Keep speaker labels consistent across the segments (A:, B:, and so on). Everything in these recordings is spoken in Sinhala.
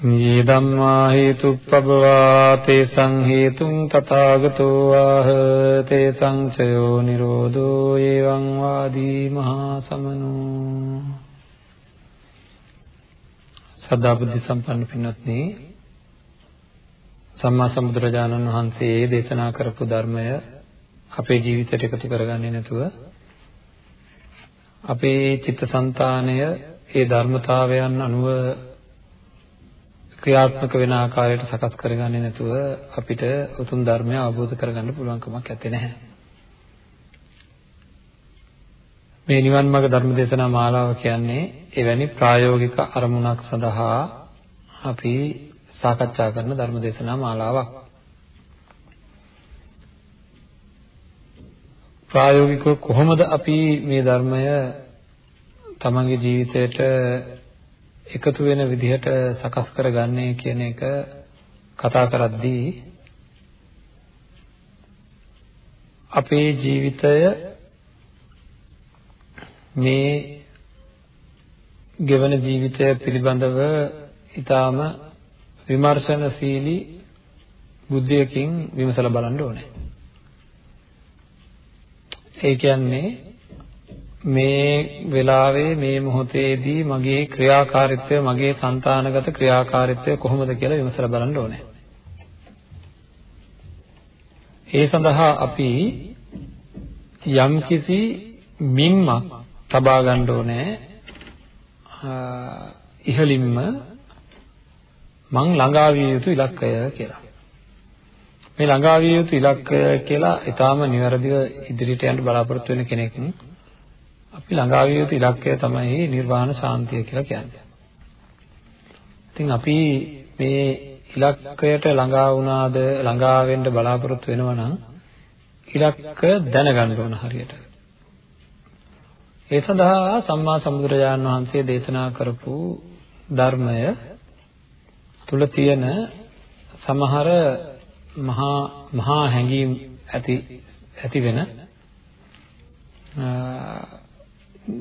A: මේ ධම්මා හේතුප්පබවා තේසං හේතුං තථාගතෝ ආහ තේසං චයෝ නිරෝධෝ එවං වාදී මහා සමනෝ සදා බුද්ධ සම්පන්න පින්වත්නි සම්මා සම්බුදුරජාණන් වහන්සේ දේශනා කරපු ධර්මය අපේ ජීවිතයට එකතු කරගන්නේ නැතුව අපේ චිත්තසංතානය ඒ ධර්මතාවයන් අනුව ක්‍රියාත්මක වෙන ආකාරයට සකස් කරගන්නේ නැතුව අපිට උතුම් ධර්මය අවබෝධ කරගන්න පුළුවන් කමක් නැත්තේ නැහැ. මේ නිවන් මාර්ග ධර්ම දේශනා මාලාව කියන්නේ එවැනි ප්‍රායෝගික අරමුණක් සඳහා අපි සාකච්ඡා කරන ධර්ම දේශනා මාලාවක්. ප්‍රායෝගිකව කොහොමද අපි මේ ධර්මය තමන්ගේ ජීවිතයට එකතු වෙන විදිහට සකස් කරගන්නේ කියන එක කතා කරද්දී අපේ ජීවිතය මේ ගෙවන ජීවිතය පිළිබඳව ඊටාම විමර්ශනශීලී බුද්ධියකින් විමසලා බලන්න ඕනේ. ඒ කියන්නේ මේ වෙලාවේ මේ මොහොතේදී මගේ ක්‍රියාකාරීත්වය මගේ సంతානගත ක්‍රියාකාරීත්වය කොහොමද කියලා විමසලා බලන්න ඕනේ. ඒ සඳහා අපි යම්කිසි මිම්මක් තබා ගන්න ඕනේ. ඉහලින්ම මං ළඟා විය යුතු ඉලක්කය කියලා. මේ ළඟා විය යුතු ඉලක්කය කියලා ඊටාම නිවැරදිව ඉදිරියට යන්න බලාපොරොත්තු වෙන කෙනෙක් අපි ළඟා විය යුතු ඉලක්කය තමයි නිර්වාණ ශාන්තිය කියලා කියන්නේ. ඉතින් අපි මේ ඉලක්කයට ළඟා වුණාද ළඟා වෙන්න බලාපොරොත්තු වෙනවා නම් ඉලක්ක දැනගන්න ඕන හරියට. ඒ සඳහා සම්මා සම්බුදුරජාණන් වහන්සේ දේශනා කරපු ධර්මය තුල තියෙන සමහර මහා මහා හැඟීම් ඇති ඇති වෙන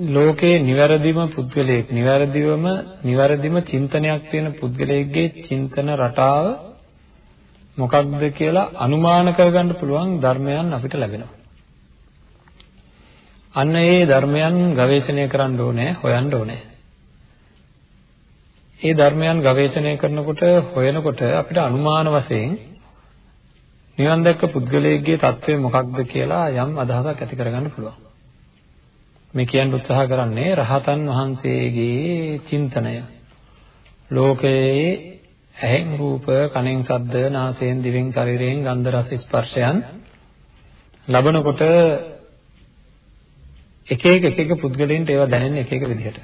A: ලෝකේ නිවැරදිම පුද්ගලයෙක් නිවැරදිවම නිවැරදිම චින්තනයක් තියෙන පුද්ගලයෙක්ගේ චින්තන රටාව මොකක්ද කියලා අනුමාන කරගන්න පුළුවන් ධර්මයන් අපිට ලැබෙනවා. අන්න ඒ ධර්මයන් ගවේෂණය කරන්න ඕනේ, හොයන්න ඕනේ. ඒ ධර්මයන් ගවේෂණය කරනකොට හොයනකොට අපිට අනුමාන වශයෙන් නිවන් දැක්ක පුද්ගලයෙක්ගේ தත්ත්වය මොකක්ද කියලා යම් අදහසක් ඇති කරගන්න පුළුවන්. මේ කියන්න උත්සාහ කරන්නේ රහතන් වහන්සේගේ චින්තනය. ලෝකයේ ඇහෙන් රූප, කනෙන් ශබ්ද, නාසයෙන් දිවෙන් ශරීරයෙන් ගන්ධ රස ස්පර්ශයන් ලබනකොට එක එක එක එක පුද්ගලයන්ට ඒවා දැනෙන්නේ එක එක විදිහට.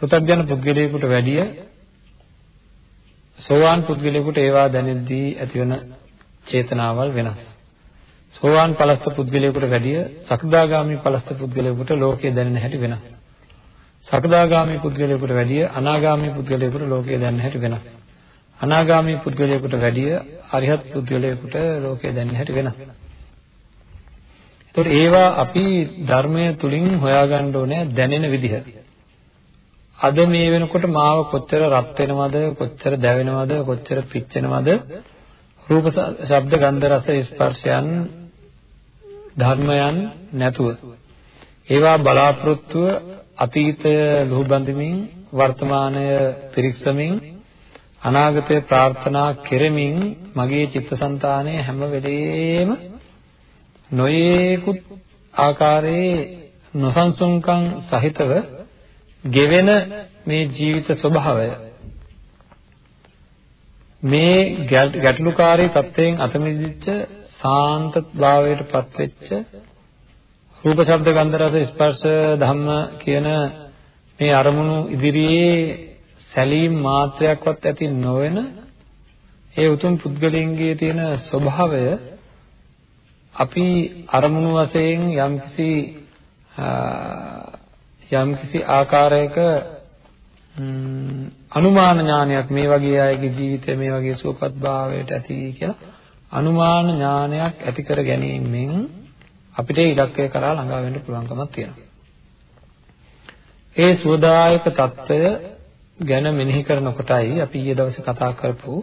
A: පෘථග්ජන පුද්ගලයෙකුට වැඩිය සෝවාන් පුද්ගලයෙකුට ඒවා දැනෙද්දී ඇතිවන චේතනාවල් වෙනස්. සෝවාන් පලස්ත පුද්ගලයෙකුට වැඩිය සකදාගාමි පලස්ත පුද්ගලයෙකුට ලෝකය දැනෙන හැටි වෙනස්. සකදාගාමි පුද්ගලයෙකුට වැඩිය අනාගාමි පුද්ගලයෙකුට ලෝකය දැනෙන හැටි වෙනස්. අනාගාමි පුද්ගලයෙකුට වැඩිය අරිහත් පුද්ගලයෙකුට ලෝකය දැනෙන හැටි වෙනස්. ඒතකොට ඒවා අපි ධර්මය තුලින් හොයාගන්න ඕනේ දැනෙන විදිහ. අද මේ වෙනකොට මාව කොච්චර රත් වෙනවද කොච්චර දැවෙනවද කොච්චර පිච්චෙනවද රූප ශබ්ද ගන්ධ රස ස්පර්ශයන් ධර්මයන් නැතුව. ඒවා බලාපොරොත්තුව අතීතය ලුහුබඳමින් වර්තමානය පිරික්සමින් අනාගතය ප්‍රාර්ථනා කෙරෙමින් මගේ චිත්තසංතානය හැම වෙලේම නොයේකුත් ආකාරයේ නොසන්සුන්කම් සහිතව ගෙවෙන මේ ජීවිත ස්වභාවය. මේ ගැටලුකාරී තත්වයෙන් අත මිදිච්ච සාන්ත භාවයට පත්වෙච්ච රූප ශබ්ද ගන්ධ රස ස්පර්ශ ධම්ම කියන මේ අරමුණු ඉදිරියේ සැලීම් මාත්‍රයක්වත් ඇති නොවන ඒ උතුම් පුද්ගලයන්ගේ තියෙන ස්වභාවය අපි අරමුණු වශයෙන් යම්කිසි යම්කිසි ආකාරයක අනුමාන ඥානයක් මේ වගේ අයගේ ජීවිතය මේ වගේ සුවපත් භාවයට ඇති කියලා අනුමාන ඥානයක් ඇති කර ගැනීමෙන් අපිට ඉලක්කය කරා ළඟා වෙන්න පුළුවන්කමක් තියෙනවා. ඒ සෝදායක తত্ত্বය ගැන මෙනෙහි කරනකොටයි අපි ඊයේ දවසේ කතා කරපු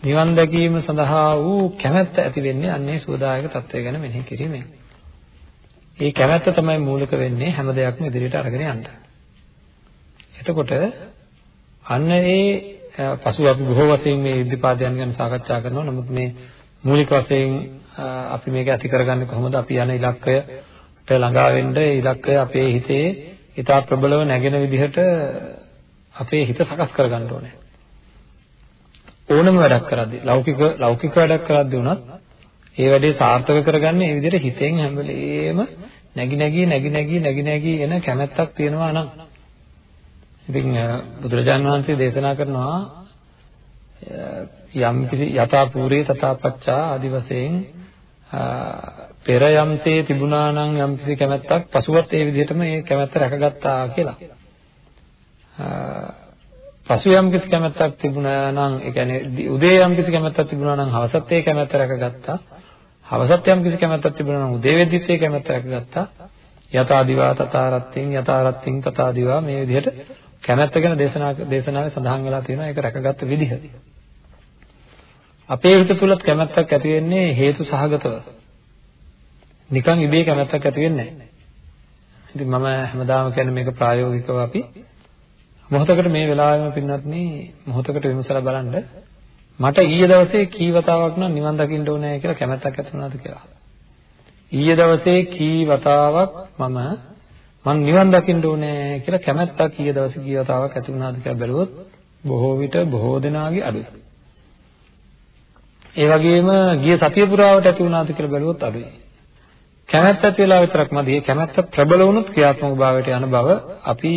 A: නිවන් දැකීම සඳහා වූ කැමැත්ත ඇති වෙන්නේ අන්නේ සෝදායක తত্ত্বය ගැන මෙනෙහි කිරීමෙන්. ඒ කැමැත්ත තමයි මූලික වෙන්නේ හැම දෙයක්ම ඉදිරියට අරගෙන යන්න. එතකොට අන්න ඒ පසුව අපි බොහෝ වශයෙන් මේ ඉදිරිපාදයන් ගැන සාකච්ඡා කරනවා. නමුත් මේ මූලික වශයෙන් අපි මේක ඇති කරගන්නේ කොහොමද? අපි යන ඉලක්කයට ළඟා වෙන්න ඉලක්කය අපේ හිතේ ඉතා ප්‍රබලව නැගෙන විදිහට අපේ හිත සකස් කරගන්න ඕනේ. ඕනම වැඩක් කරද්දී ලෞකික ලෞකික වැඩක් කරද්දී උනත් ඒ වැඩේ සාර්ථක කරගන්න මේ විදිහට හිතෙන් හැම වෙලේම නැగి නැగి නැగి නැగి නැగి නැగి එන කැමැත්තක් තියෙනවා නම් ඉතින් බුදුරජාන් වහන්සේ දේශනා කරනවා යම් කිසි යථා පූරේ තථාපච්චා ආදි වශයෙන් පෙර යම්සේ තිබුණා නම් යම් කිසි කැමැත්තක් පසුවත් ඒ විදිහටම ඒ කැමැත්ත රැකගත්තා කියලා. පසු යම් කිසි කැමැත්තක් තිබුණා නම් ඒ කියන්නේ උදේ යම් කිසි කැමැත්තක් තිබුණා නම් හවසත් ඒ කැමැත්ත රැකගත්තා. හවසත් යම් කිසි කැමැත්තක් තිබුණා නම් උදේ වෙද්දිත් ඒ කැමැත්ත රැකගත්තා. යථා දිවා තථා රත්ත්‍ින් යථා රත්ත්‍ින් තථා දිවා මේ විදිහට කැමැත්ත ගැන දේශනා දේශනාවේ සඳහන් වෙලා තියෙනවා ඒක රැකගත්ත විදිහ. අපේ හිත තුලත් කැමැත්තක් ඇති වෙන්නේ හේතු සහගතව. නිකන් ඉබේ කැමැත්තක් ඇති වෙන්නේ නැහැ. ඉතින් මම හැමදාම කියන්නේ මේක ප්‍රායෝගිකව අපි මොහොතකට මේ වෙලාවෙම පින්වත්නි මොහොතකට විමසලා බලන්න මට ඊයේ දවසේ කී වතාවක් නම් නිවන් දකින්න ඕනේ කියලා කැමැත්තක් ඇති වුණාද කියලා. ඊයේ දවසේ කී වතාවක් මම මං නිවන් දකින්න ඕනේ කියලා කැමැත්තක් ඊයේ දවසේ කී වතාවක් ඇති වුණාද කියලා බැලුවොත් බොහෝ විට බොහෝ දෙනාගේ අඩුයි. ඒ වගේම ගිය සතිය පුරාවට ඇති වුණාද කියලා බැලුවොත් අඩුයි. කැමැත්ත ඇති වෙලා විතරක් මදි. ඒ කැමැත්ත ප්‍රබල වුණොත් ක්‍රියාත්මක භාවයට යන බව අපි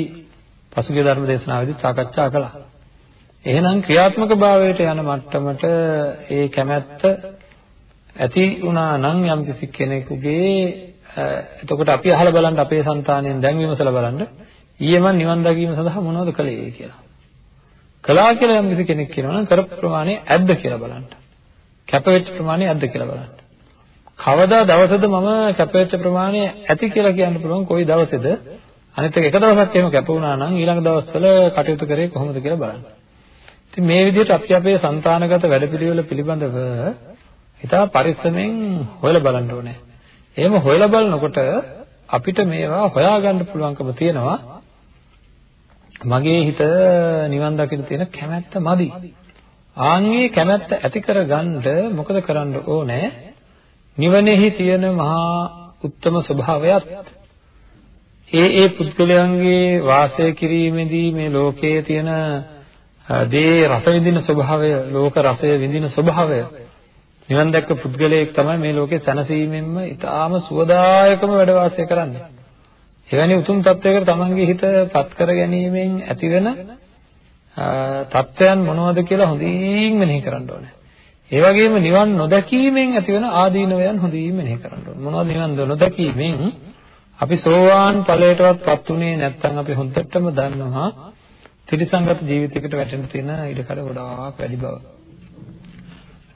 A: පසුගිය ධර්ම දේශනාවේදී සාකච්ඡා කළා. එහෙනම් ක්‍රියාත්මක භාවයට යන මට්ටමට ඒ කැමැත්ත ඇති වුණා නම් යම් කිසි කෙනෙකුගේ එතකොට අපි අහලා බලන්න අපේ సంతාණයෙන් දැන් විමසලා බලන්න ඊයේ මම නිවන් දකීම සඳහා මොනවද කළේ කියලා. කළා කියලා යම් කෙනෙක් කියනවා නම් කර ප්‍රමාණය ඇද්ද කියලා බලන්න. කැපවෙච්ච ප්‍රමාණය ඇද්ද කියලා බලන්න. කවදා දවසද මම කැපවෙච්ච ප්‍රමාණය ඇති කියලා කියන්න පුළුවන් කොයි දවසේද? අනිත් එක එක දවසක් එහෙම කැප වුණා නම් ඊළඟ දවස්වල කටයුතු කරේ කොහොමද කියලා බලන්න. ඉතින් මේ විදිහට අපි අපේ సంతానගත වැඩපිළිවෙල පිළිබඳව ඉතා පරිස්සමෙන් හොයලා බලන්න ඕනේ. එහෙම හොයලා බලනකොට අපිට මේවා හොයාගන්න පුළුවන්කම තියෙනවා. මගේ හිත නිවන් දකින්න තියෙන කැමැත්ත මදි. ආන්ගේ කැමැත්ත ඇති කරගන්න මොකද කරන්න ඕනේ? නිවනේහි තියෙන මහා උත්තම ස්වභාවයත් ඒ ඒ පුද්ගලයන්ගේ වාසය කිරීමේදී මේ ලෝකයේ තියෙන දේ රස විඳින ස්වභාවය, ලෝක රසය විඳින ස්වභාවය නිවන් දැක්ක පුද්ගලයෙක් තමයි මේ ලෝකේ සැනසීමෙන්ම ඊටාම සුවදායකම වැඩ වාසය කරන්නේ. එවැනි උතුම් තත්වයකට තමන්ගේ හිත පත් කර ගැනීමෙන් ඇතිවෙන තත්වයන් මොනවද කියලා හොඳින් මෙනෙහි කරන්න ඕනේ. ඒ වගේම නිවන් නොදැකීමෙන් ඇතිවන ආදීනවයන් හොඳින් මෙනෙහි කරන්න ඕනේ. මොනවද නිවන් නොදැකීමෙන් අපි සෝවාන් ඵලයටවත්පත් උනේ නැත්නම් අපි හොඳටම දන්නවා ත්‍රිසංගත ජීවිතයකට වැටෙන්න තියෙන ඉඩකඩ ගොඩාක් වැඩි බව.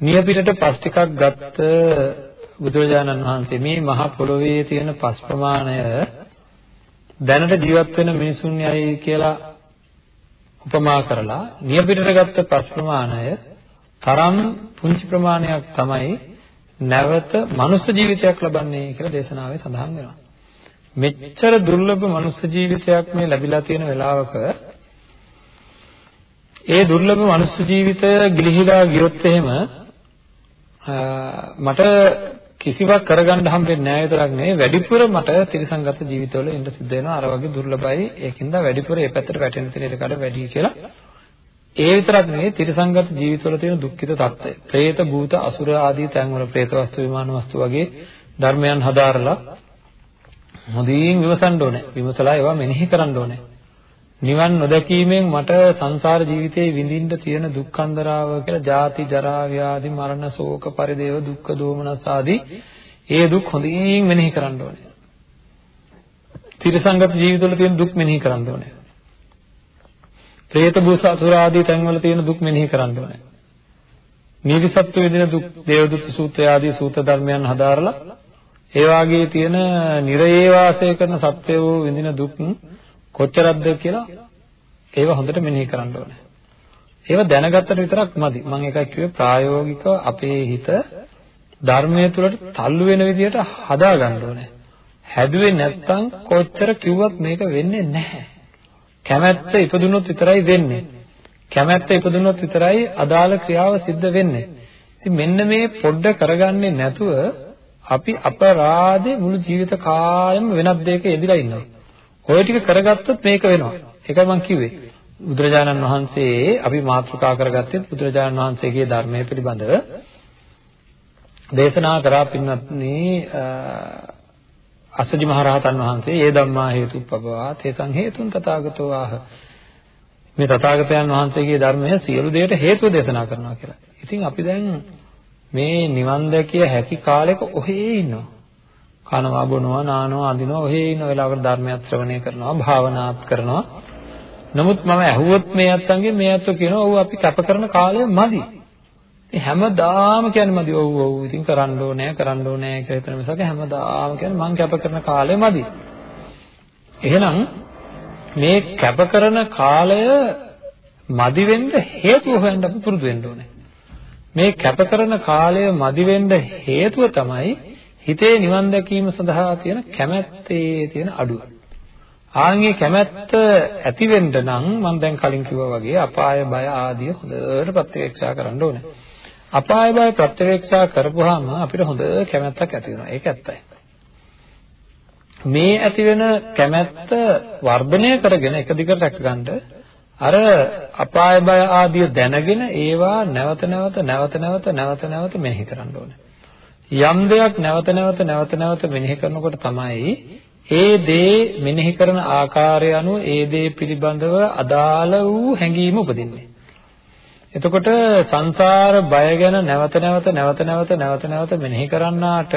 A: නියපිටට පස් ටිකක් ගත්ත බුදුරජාණන් වහන්සේ මේ මහ පොළොවේ තියෙන පස් ප්‍රමාණය දැනට ජීවත් වෙන මිනිසුන් යයි කියලා උපමා කරලා නියපිටට ගත්ත පස් ප්‍රමාණය තරම් පුංචි ප්‍රමාණයක් තමයි නැවත මනුස්ස ජීවිතයක් ලබන්නේ කියලා දේශනාවේ සඳහන් වෙනවා. මෙච්චර දුර්ලභ මනුස්ස ජීවිතයක් මේ ලැබිලා තියෙන වෙලාවක ඒ දුර්ලභ මනුස්ස ජීවිතය ගිලිහිලා ගියොත් එහෙම මට කිසිවක් කරගන්න හම්බෙන්නේ නැහැ විතරක් නෙවෙයි වැඩිපුර මට තිරසංගත ජීවිතවල ඉඳ සිද්ධ වෙනවා. අර වගේ දුර්ලභයි. ඒකින්ද වැඩිපුර මේ පැත්තට වැටෙන තැනට කඩ වැඩි කියලා. ඒ විතරක් නෙවෙයි තිරසංගත ජීවිතවල තියෙන දුක්ඛිත తত্ত্বය പ്രേත භූත අසුර ආදී තැන්වල പ്രേත වස්තු විමාන වස්තු වගේ ධර්මයන් හදාarලා හොඳින් විමසන්න ඕනේ. විමසලා ඒවා මෙනෙහි කරන්න ඕනේ. නිවන් නොදැකීමෙන් මට සංසාර ජීවිතේ විඳින්න තියෙන දුක්ඛන්දරාව කියලා ජාති ජරා ව්‍යාධි මරණ ශෝක පරිදේව දුක්ඛ දෝමනස් ආදී ඒ දුක් හොඳින් මෙනෙහි කරන්න ඕනේ. තිරසංගත ජීවිතවල තියෙන දුක් මෙනෙහි කරන්න ඕනේ. പ്രേත භූත අසුර ආදී තැන්වල තියෙන දුක් මෙනෙහි කරන්න ඕනේ. නීතිසත්ත්ව විදින දුක් දේවදූත සූත්‍රය ආදී සූත්‍ර ධර්මයන් හදාරලා ඒ වාගේ තියෙන නිරයේ වාසය කරන සත්වයෝ විඳින දුක් කොච්චරක්ද කියලා ඒව හොඳට මෙනෙහි කරන්න ඕනේ. ඒව දැනගත්තට විතරක් මදි. මම එකක් කිව්වේ ප්‍රායෝගිකව අපේ හිත ධර්මයේ තුලට තල්ලු වෙන විදිහට හදා ගන්න ඕනේ. හැදුවේ නැත්නම් කොච්චර කිව්වත් මේක වෙන්නේ නැහැ. කැමැත්ත ඉපදුනොත් විතරයි වෙන්නේ. කැමැත්ත ඉපදුනොත් විතරයි අදාළ ක්‍රියාව සිද්ධ වෙන්නේ. ඉතින් මෙන්න මේ පොඩ්ඩ කරගන්නේ නැතුව අපි අපරාධේ මුළු ජීවිත කාලෙම වෙනත් දෙයක යෙදিলা ඉන්නවා. ඔය ටික කරගත්තොත් මේක වෙනවා. ඒකයි මම කිව්වේ. බුදුරජාණන් වහන්සේ අපි මාතෘකා කරගත්තේ බුදුරජාණන් වහන්සේගේ ධර්මයේ පිළිබඳව දේශනා කරා පින්වත්නි අසජි මහරහතන් වහන්සේ ඒ ධම්මා හේතුප්පවා තේසං හේතුන් තථාගතෝ ආහ මේ තථාගතයන් වහන්සේගේ ධර්මය සියලු දේට හේතුව දේශනා කරනවා කියලා. ඉතින් අපි දැන් මේ නිවන් දැකිය හැකි කාලෙක ඔහේ ඉන්නවා. කනවා බොනවා නානවා අඳිනවා ඔහේ ඉන්න වෙලාවකට ධර්මයක් ශ්‍රවණය කරනවා භාවනාත් කරනවා. නමුත් මම ඇහුවොත් මේ අත්තන්ගෙන් මේ අත්තෝ කියනවා ඔව් අපි කැප කරන කාලය මදි. ඉතින් හැමදාම කියන්නේ මදි ඔව් ඔව් ඉතින් කරන්න ඕනේ කරන්න ඕනේ කියලා හිතන මිසක හැමදාම කියන්නේ මං කැප කරන කාලය මදි. එහෙනම් මේ කැප කරන කාලය මදි වෙන්න හේතුව හොයන්න අපි පුරුදු වෙන්න ඕනේ. මේ කැප කරන කාලය මදි වෙන්න හේතුව තමයි හිතේ නිවන් දැකීම සඳහා තියෙන කැමැත්තේ තියෙන අඩුව. ආන්ගේ කැමැත්ත ඇති වෙන්න නම් මම දැන් කලින් කිව්වා වගේ අපාය බය ආදිය හොඳට ප්‍රත්‍යක්ෂා කරන්න ඕනේ. අපාය බය ප්‍රත්‍යක්ෂා කරපුවාම අපිට හොඳ කැමැත්තක් ඇති වෙනවා. ඒක ඇත්තයි. මේ ඇති වෙන කැමැත්ත වර්ධනය කරගෙන එක දිගට රැකගන්න අර අපාය බය ආදිය දැනගෙන ඒවා නැවත නැවත නැවත නැවත නැවත නැවත මෙනෙහි කරන්න ඕනේ. යම් දෙයක් නැවත නැවත නැවත නැවත මෙනෙහි කරනකොට තමයි ඒ දේ මෙනෙහි කරන ආකාරය අනුව ඒ දේ පිළිබඳව අදාළ වූ හැඟීම උපදින්නේ. එතකොට සංසාර බය ගැන නැවත නැවත නැවත නැවත නැවත නැවත මෙනෙහි කරන්නාට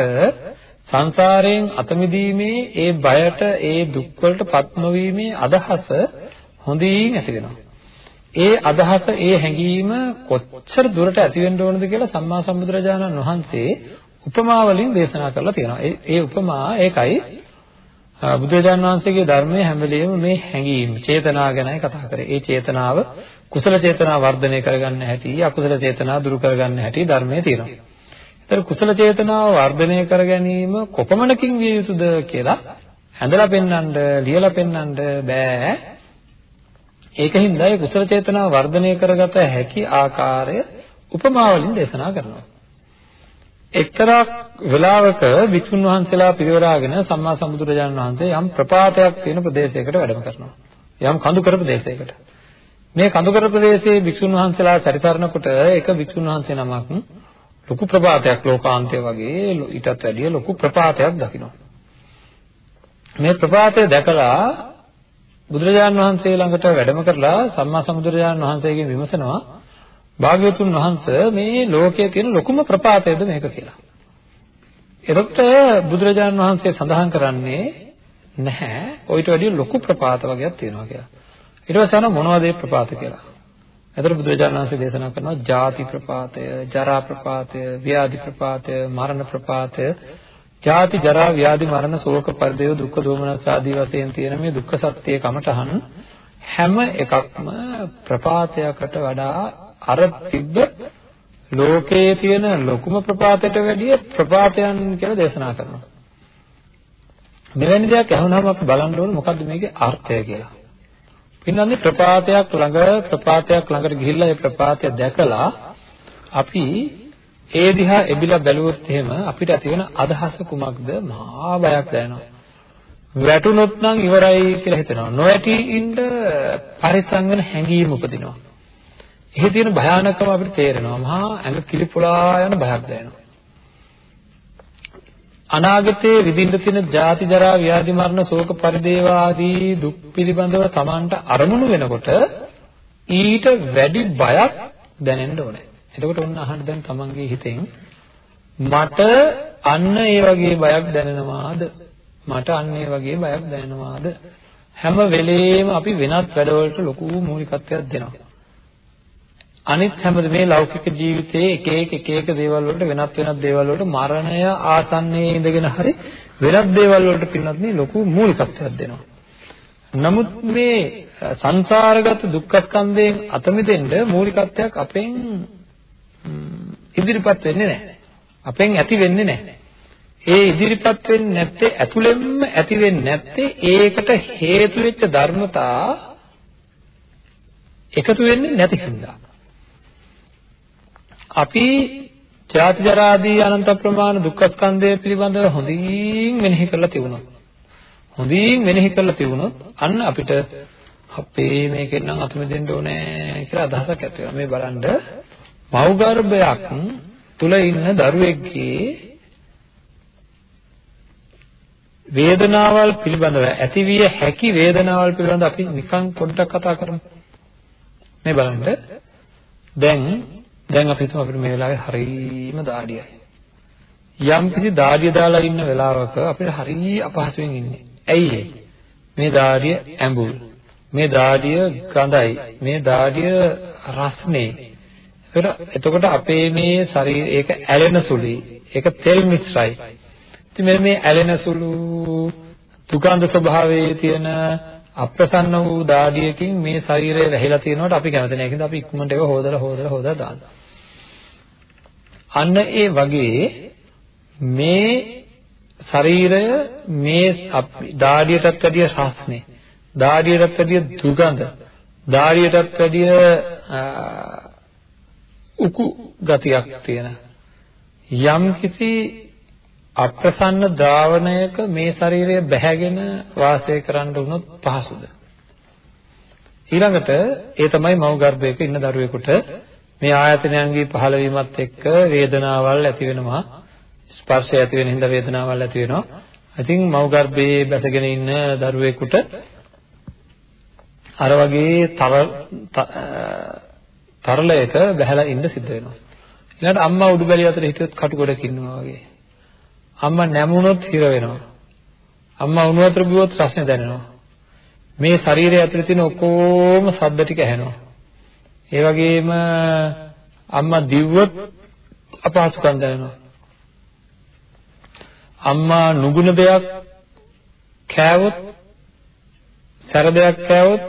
A: සංසාරයෙන් අත මිදීමේ ඒ බයට ඒ දුක් වලටපත් නොවීමේ අදහස හොඳින් ඇති වෙනවා. ඒ අදහස ඒ හැඟීම කොච්චර දුරට ඇති වෙන්න ඕනද කියලා සම්මා සම්බුදුරජාණන් වහන්සේ උපමා වලින් දේශනා කරලා තියෙනවා. ඒ ඒ උපමා ඒකයි බුදුරජාණන් වහන්සේගේ ධර්මයේ හැම වෙලෙම මේ හැඟීම්, චේතනා ගැනයි කතා කරේ. ඒ චේතනාව කුසල චේතනා වර්ධනය කරගන්න හැටි, අකුසල චේතනා දුරු කරගන්න හැටි ධර්මයේ තියෙනවා. ඒතර කුසල චේතනාව වර්ධනය කර ගැනීම කොපමණකින් විය යුතුද කියලා හැඳලා පෙන්වන්න, ලියලා පෙන්වන්න බෑ. ඒකින්ද ඒ කුසල චේතනාව වර්ධනය කරගත හැකි ආකාරය උපමා වලින් දේශනා කරනවා. එක්තරා වෙලාවක වික්ෂුන් වහන්සේලා පිරිවරාගෙන සම්මා සම්බුදුරජාණන් වහන්සේ යම් ප්‍රපාතයක් තියෙන ප්‍රදේශයකට වැඩම කරනවා. යම් කඳුකර ප්‍රදේශයකට. මේ කඳුකර ප්‍රදේශයේ වික්ෂුන් වහන්සේලා සැරිසරනකොට එක වික්ෂුන් වහන්සේ නමක් ලොකු ප්‍රපාතයක් ලෝකාන්තය වගේ ඊටත් වැඩිය ලොකු ප්‍රපාතයක් දකිනවා. මේ ප්‍රපාතය දැකලා බුදුරජාණන් වහන්සේ ළඟට වැඩම කරලා සම්මා සම්බුදුරජාණන් වහන්සේගෙන් විමසනවා භාග්‍යවතුන් වහන්සේ මේ ලෝකයේ තියෙන ලොකුම ප්‍රපාතයද මේක කියලා. එතකොට බුදුරජාණන් වහන්සේ සඳහන් කරන්නේ නැහැ. ඔయిత වැඩිය ලොකු ප්‍රපාත වගේක් තියෙනවා කියලා. ඊට පස්සේ අහනවා මොනවද ඒ ප්‍රපාත කියලා. එතකොට බුදුරජාණන් වහන්සේ දේශනා කරනවා ජාති ප්‍රපාතය, ජරා ප්‍රපාතය, ව්‍යාධි ප්‍රපාතය, මරණ ප්‍රපාතය, ජාති ජරා ව්‍යාධි මරණ ශෝක පරිදේව දුක්ඛ දෝමනස් ආදී වශයෙන් තියෙන මේ දුක්ඛ සත්‍යයේ කමඨහන් හැම එකක්ම ප්‍රපාතයකට වඩා අර තිබ්බ ලෝකයේ තියෙන ලොකුම ප්‍රපාතයට වැඩිය ප්‍රපාතයන් කියලා දේශනා කරනවා. මෙවැනි දෙයක් අහුනහම අපි බලන්න ඕනේ මොකද්ද මේකේ අර්ථය කියලා. පින්නන්නේ ප්‍රපාතයක් ළඟ ප්‍රපාතයක් ළඟට ගිහිල්ලා ඒ ප්‍රපාතය දැකලා අපි ඒ දිහා එබිලා බැලුවොත් එහෙම අපිට ඇති වෙන අදහස කුමක්ද? මහා බයක් දැනෙනවා. වැටුනොත් නම් ඉවරයි කියලා හිතෙනවා. නොවැටි ඉන්න පරිස්සම් වෙන හැඟීම උපදිනවා. එහි තියෙන භයානකම අපිට තේරෙනවා. මහා ඇඟ කිලිපොලා යන බයක් දැනෙනවා. අනාගතයේ විඳින්න තියෙන ජාති ජරා ව්‍යාධි මරණ ශෝක පරිදේව ආදී දුක් පිළිබඳව Tamanට අරමුණු වෙනකොට ඊට වැඩි බයක් දැනෙන්න ඕනේ. එතකොට ඔන්න අහන්න දැන් Tamanගේ හිතෙන් මට අන්න ඒ වගේ බයක් දැනෙනවාද? මට අන්න ඒ වගේ බයක් දැනෙනවාද? හැම වෙලේම අපි වෙනත් වැඩවලට ලොකු මූලිකත්වයක් දෙනවා. අනිත් හැමද මේ ලෞකික ජීවිතයේ එක එක එක එක දේවල් වලට වෙනත් වෙනත් දේවල් වලට මරණය ආසන්නයේ ඉඳගෙන හරි වෙනත් දේවල් වලට පින්නත් නේ ලොකු මූලිකත්වයක් දෙනවා. නමුත් මේ සංසාරගත දුක්ඛ ස්කන්ධයෙන් අත මිදෙන්න මූලිකත්වයක් අපෙන් ඉදිරිපත් වෙන්නේ නැහැ. අපෙන් ඇති වෙන්නේ නැහැ. ඒ ඉදිරිපත් වෙන්නේ නැත්තේ ඇතුළෙන්ම ඇති වෙන්නේ නැත්තේ ඒකට හේතු වෙච්ච ධර්මතා එකතු වෙන්නේ නැති හින්දා. අපි ජාති ජරා ආදී අනන්ත ප්‍රමාණ දුක්ඛ ස්කන්ධය පිළිබඳව හොඳින් මෙනෙහි කරලා තිබුණා. හොඳින් මෙනෙහි කරලා තිබුණොත් අන්න අපිට අපේ මේකෙන් නම් අත මෙදෙන්න ඕනේ කියලා අදහසක් ඇති වෙනවා. මේ බලන්න මව් ගර්භයක් තුල ඉන්න දරුවෙක්ගේ වේදනාවල් පිළිබඳව ඇතිවිය හැකි වේදනාවල් පිළිබඳව අපි නිකන් පොඩ්ඩක් කතා කරමු. මේ බලන්න දැන් දැන් අපි හිතමු අපිට මේ වෙලාවේ හරීම දාඩියයි. යම් කිසි දාඩිය දාලා ඉන්න වෙලාවක අපිට හරිය අපහසුවෙන් ඉන්නේ. ඇයි මේ දාඩිය ඇඹුල්. මේ දාඩිය ගඳයි. මේ දාඩිය රස්නේ. එතකොට අපේ මේ ශරීර ඒක ඇලෙන සුළුයි. ඒක තෙල් මිශ්‍රයි. ඉතින් මේ ඇලෙන සුළු දුගන්ධ ස්වභාවයේ තියෙන අප්‍රසන්න වූ දාඩියකින් මේ ශරීරය වැහිලා තියෙනවට අපි කැමති නැහැ. ඒකද අපි ඉක්මනට ඒක හොදලා හොදලා හොදලා දානවා. අන්න ඒ වගේ මේ ශරීරය මේ දාඩියටත් වැඩිය රස්නේ. දාඩියටත් වැඩිය දුගඳ. දාඩියටත් වැඩිය උකු ගතියක් තියෙන. යම් කිසි අප්‍රසන්න ද්‍රාවණයක මේ ශරීරය බැහැගෙන වාසය කරන්න වුණොත් පහසුද? ඊළඟට ඒ තමයි මව් ගර්භයක ඉන්න දරුවෙකුට මේ ආයතනයන්ගේ පහළවීමත් එක්ක වේදනාවල් ඇති වෙනවා. ස්පර්ශය ඇති වෙන හින්දා වේදනාවල් ඇති වෙනවා. ඉතින් මව් ගර්භයේ බැසගෙන ඉන්න දරුවෙකුට අර වගේ තර තරලයක බහැලා ඉන්න සිද්ධ වෙනවා. ඊළඟට අම්මා උඩු බැලිය අතර හිටියොත් කටු ගොඩක ඉන්නවා වගේ. අම්මා නැමුණොත් හිර වෙනවා. අම්මා උණු වතුර බිව්වොත් රසනේ දැනෙනවා. මේ ශරීරය ඇතුලේ තියෙන ඔක්කොම ශබ්ද ටික ඇහෙනවා. ඒ වගේම අම්මා දිව්වොත් අපහසුකම් දැනෙනවා. අම්මා නුගුණ දෙයක් කෑවොත් සැර දෙයක් කෑවොත්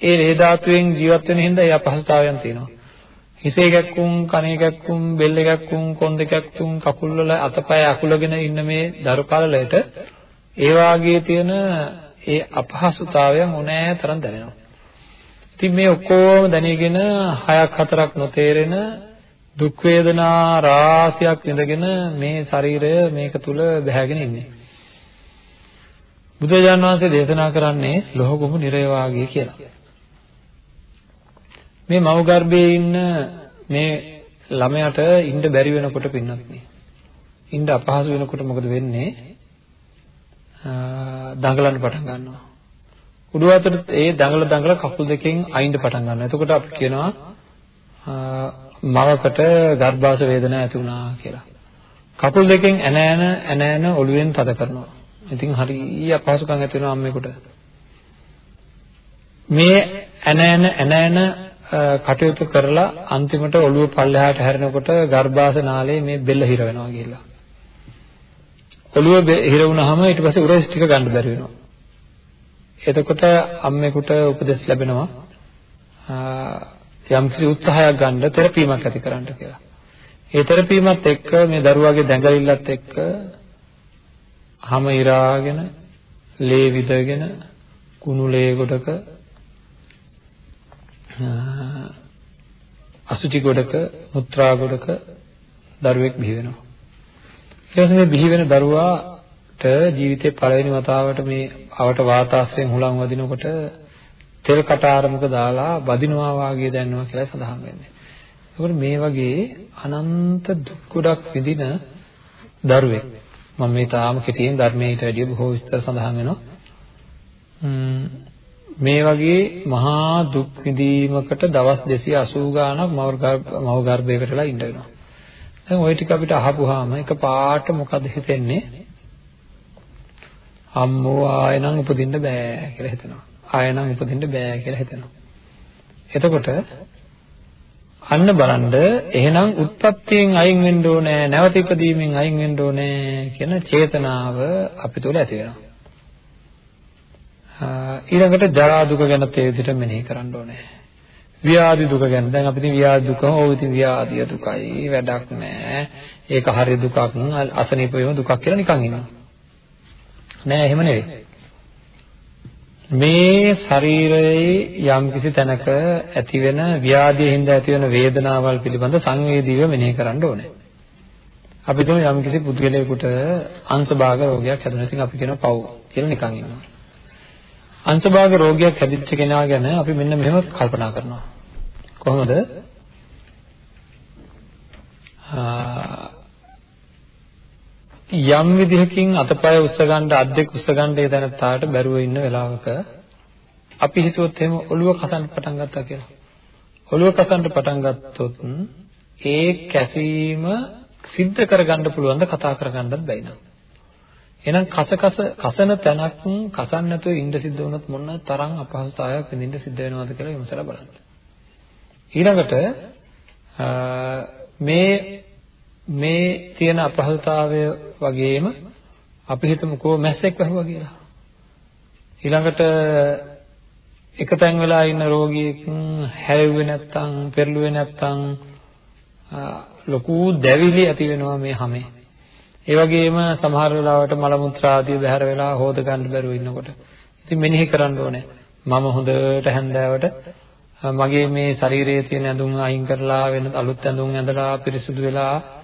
A: ඒ ලේ ධාතුවෙන් ජීවත් වෙන හින්දා ඒ අපහසුතාවයන් තියෙනවා. හිසේ ගැක්කුම්, කනේ ගැක්කුම්, බෙල්ල ගැක්කුම්, කොන් දෙකක්කුම්, කකුල් වල අතපය අකුලගෙන ඉන්න මේ දරු කලලයට ඒ වාගේ තියෙන ඒ අපහසුතාවයන් ඕනෑ තරම් දැනෙනවා. ඉතින් මේ ඔක්කොම දැනගෙන හයක් හතරක් නොතේරෙන දුක් වේදනා රාශියක් විඳගෙන මේ ශරීරය මේක තුල බැහැගෙන ඉන්නේ. බුදුරජාණන් වහන්සේ දේශනා කරන්නේ ලෝහගොමු නිරයවාගී කියලා. මේ මව් ගර්භයේ ඉන්න මේ ළමයාට ඉන්න බැරි වෙනකොට පින්නත් නේ. ඉන්න අපහසු වෙනකොට මොකද වෙන්නේ? දඟලන්න පටන් ගන්නවා. උඩු අතට ඒ දඟල දඟල කකුල් දෙකෙන් අයින්ද පටන් ගන්නවා. එතකොට අපි කියනවා මවකට ගර්භාෂ වේදනාවක් ඇති වුණා කියලා. කකුල් දෙකෙන් ඇන ඇන ඇන ඇන ඔළුවෙන් තද කරනවා. ඉතින් හරිය අපහසුකම් ඇති වෙනවා අම්මේකට. මේ ඇන ඇන ඇන ඇන කටයුතු කරලා අන්තිමට ඔළුව පල්ලෙහාට හැරෙනකොට ගර්භාෂ නාලයේ මේ බෙල්ල හිර වෙනවා කියලා. ඔළුව හිර වුණාම ඊට පස්සේ උරස් ටික ගන්න බැරි වෙනවා. එතකොට අම්මෙකුට උපදෙස් ලැබෙනවා යම්කිසි උත්සාහයක් ගන්න තෙරපීමක් ඇති කරන්න කියලා. ඒ තෙරපීමත් එක්ක මේ දරුවාගේ දැඟලිල්ලත් එක්ක හැම ඉරාගෙන ලේ විදගෙන කුණු ලේ ගොඩක අසුචි ගොඩක මුත්‍රා ගොඩක දරුවෙක් බිහි වෙනවා. ඊට මේ බිහි වෙන දරුවාට ජීවිතේ පළවෙනි වතාවට මේ අවට වාතාශ්‍රයෙන් හුලං වදිනකොට තෙල් කටාරමක දාලා බදිනවා වාගේ දැනනවා කියලා සඳහන් වෙන්නේ. ඒකට මේ වගේ අනන්ත දුක් ගොඩක් විඳින දරුවෙක් මම මේ තාම කෙටියෙන් ධර්මයට වැඩිය බොහෝ විස්තර සඳහන් වෙනවා. මේ වගේ මහා දුක් විඳීමකට දවස් 280 ගාණක් මව ගර්භයකටලා ඉඳ වෙනවා. දැන් ওই ටික අපිට අහපුවාම එක පාට මොකද හිතෙන්නේ? අම්මෝ ආයෙනම් උපදින්න බෑ කියලා හිතෙනවා. ආයෙනම් උපදින්න බෑ කියලා හිතෙනවා. එතකොට අන්න බලන්න එහෙනම් උත්පත්තියෙන් අයින් වෙන්න ඕනේ නැවත ඉපදීමෙන් අයින් වෙන්න ඕනේ කියන චේතනාව අපි තුළ ඇති වෙනවා. ඊළඟට ජරා දුක ගැන තේ විදිහට මෙනෙහි කරන්න ඕනේ. ව්‍යාධි දුක ගැන දැන් අපි ඉතින් ව්‍යාධි දුක ඕව ඉතින් ව්‍යාධිය දුකයි වැඩක් නෑ. ඒක හරිය දුකක් අසනීප වීම දුකක් කියලා නිකන් ඉන්නවා. නෑ එහෙම නෙවෙයි. මේ ශරීරයේ යම්කිසි තැනක ඇතිවෙන ව්‍යාධියෙන් ඇතිවෙන වේදනාවල් පිළිබඳ සංවේදීව මෙනෙහි කරන්න ඕනේ. අපි තුමු යම්කිසි පුද්ගලයෙකුට අංශභාග රෝගයක් හැදුණා. ඉතින් අපි කියනවා පව් කියලා නිකන් ඉන්නවා. අංශභාග රෝගයක් හැදිච්ච කෙනා ගැන අපි මෙන්න මෙහෙම කල්පනා කරනවා. කොහොමද? යම් විදිහකින් අතපය උස්ස ගන්න අත් දෙක උස්ස ගන්න ඒ දැනත්තාට බැරුව ඉන්න වෙලාවක අපි හිතුවොත් එහෙම ඔළුව කසන්න පටන් ගත්තා කියලා. ඔළුව කසන්න පටන් ගත්තොත් ඒ කැසීම සිද්ධ කරගන්න පුළුවන් ද කතා කරගන්නත් බැයි නේද? එහෙනම් කස කස කසන තැනක් කසන්න නැතුව ඉඳ සිද්ධ වුණොත් මොන තරම් අපහසුතාවයක් විඳින්න සිද්ධ වෙනවද කියලා විමසලා බලන්න. ඊළඟට මේ මේ තියෙන අපහසුතාවය වගේම අපි හිතමුකෝ මැස්සෙක් වැහුවා කියලා. ඊළඟට එක තැන් වෙලා ඉන්න රෝගියෙක් හැරෙුවේ නැත්තම්, පෙරළුවේ නැත්තම් ලොකු දැවිලි ඇති වෙනවා මේ හැමේ. ඒ වගේම සමහර වෙලාවට මල මුත්‍රා ආදී බැහැර වෙලා හොද ගන්න බැරුව ඉන්නකොට ඉතින් මෙනෙහි කරන්න ඕනේ මම හොඳට හැන්දෑවට මගේ මේ ශරීරයේ තියෙන ඇඳුම් අයින් කරලා වෙන අලුත් ඇඳුම් ඇඳලා පිරිසුදු වෙලා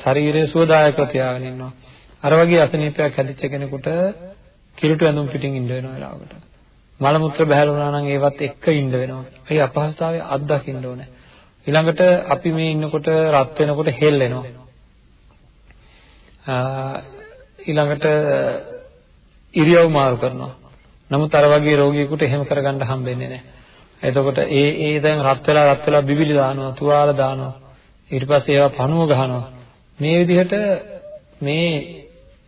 A: ශරීරය සුවදායකව තියාගෙන ඉන්නවා අර වගේ අසනීපයක් හැදිච්ච කෙනෙකුට කිලුට ඇඳුම් පිටින් ඉන්න වෙන වෙලාවකට මල මුත්‍ර බහැර වුණා නම් ඒවත් එක්ක ඉන්න වෙනවා ඒ අපහසුතාවය අත්දකින්න ඕනේ ඊළඟට අපි මේ ඉන්නකොට රත් වෙනකොට හෙල්ලෙනවා ඊළඟට ඉරියව් මාරු කරනවා. නමුත් අර වගේ රෝගියෙකුට එහෙම කරගන්න හම්බෙන්නේ නැහැ. එතකොට ඒ ඒ දැන් රත් වෙලා රත් වෙලා බිබිලි දානවා, තුවාල දානවා. ඊට පස්සේ ඒවා පණුව ගහනවා. මේ විදිහට මේ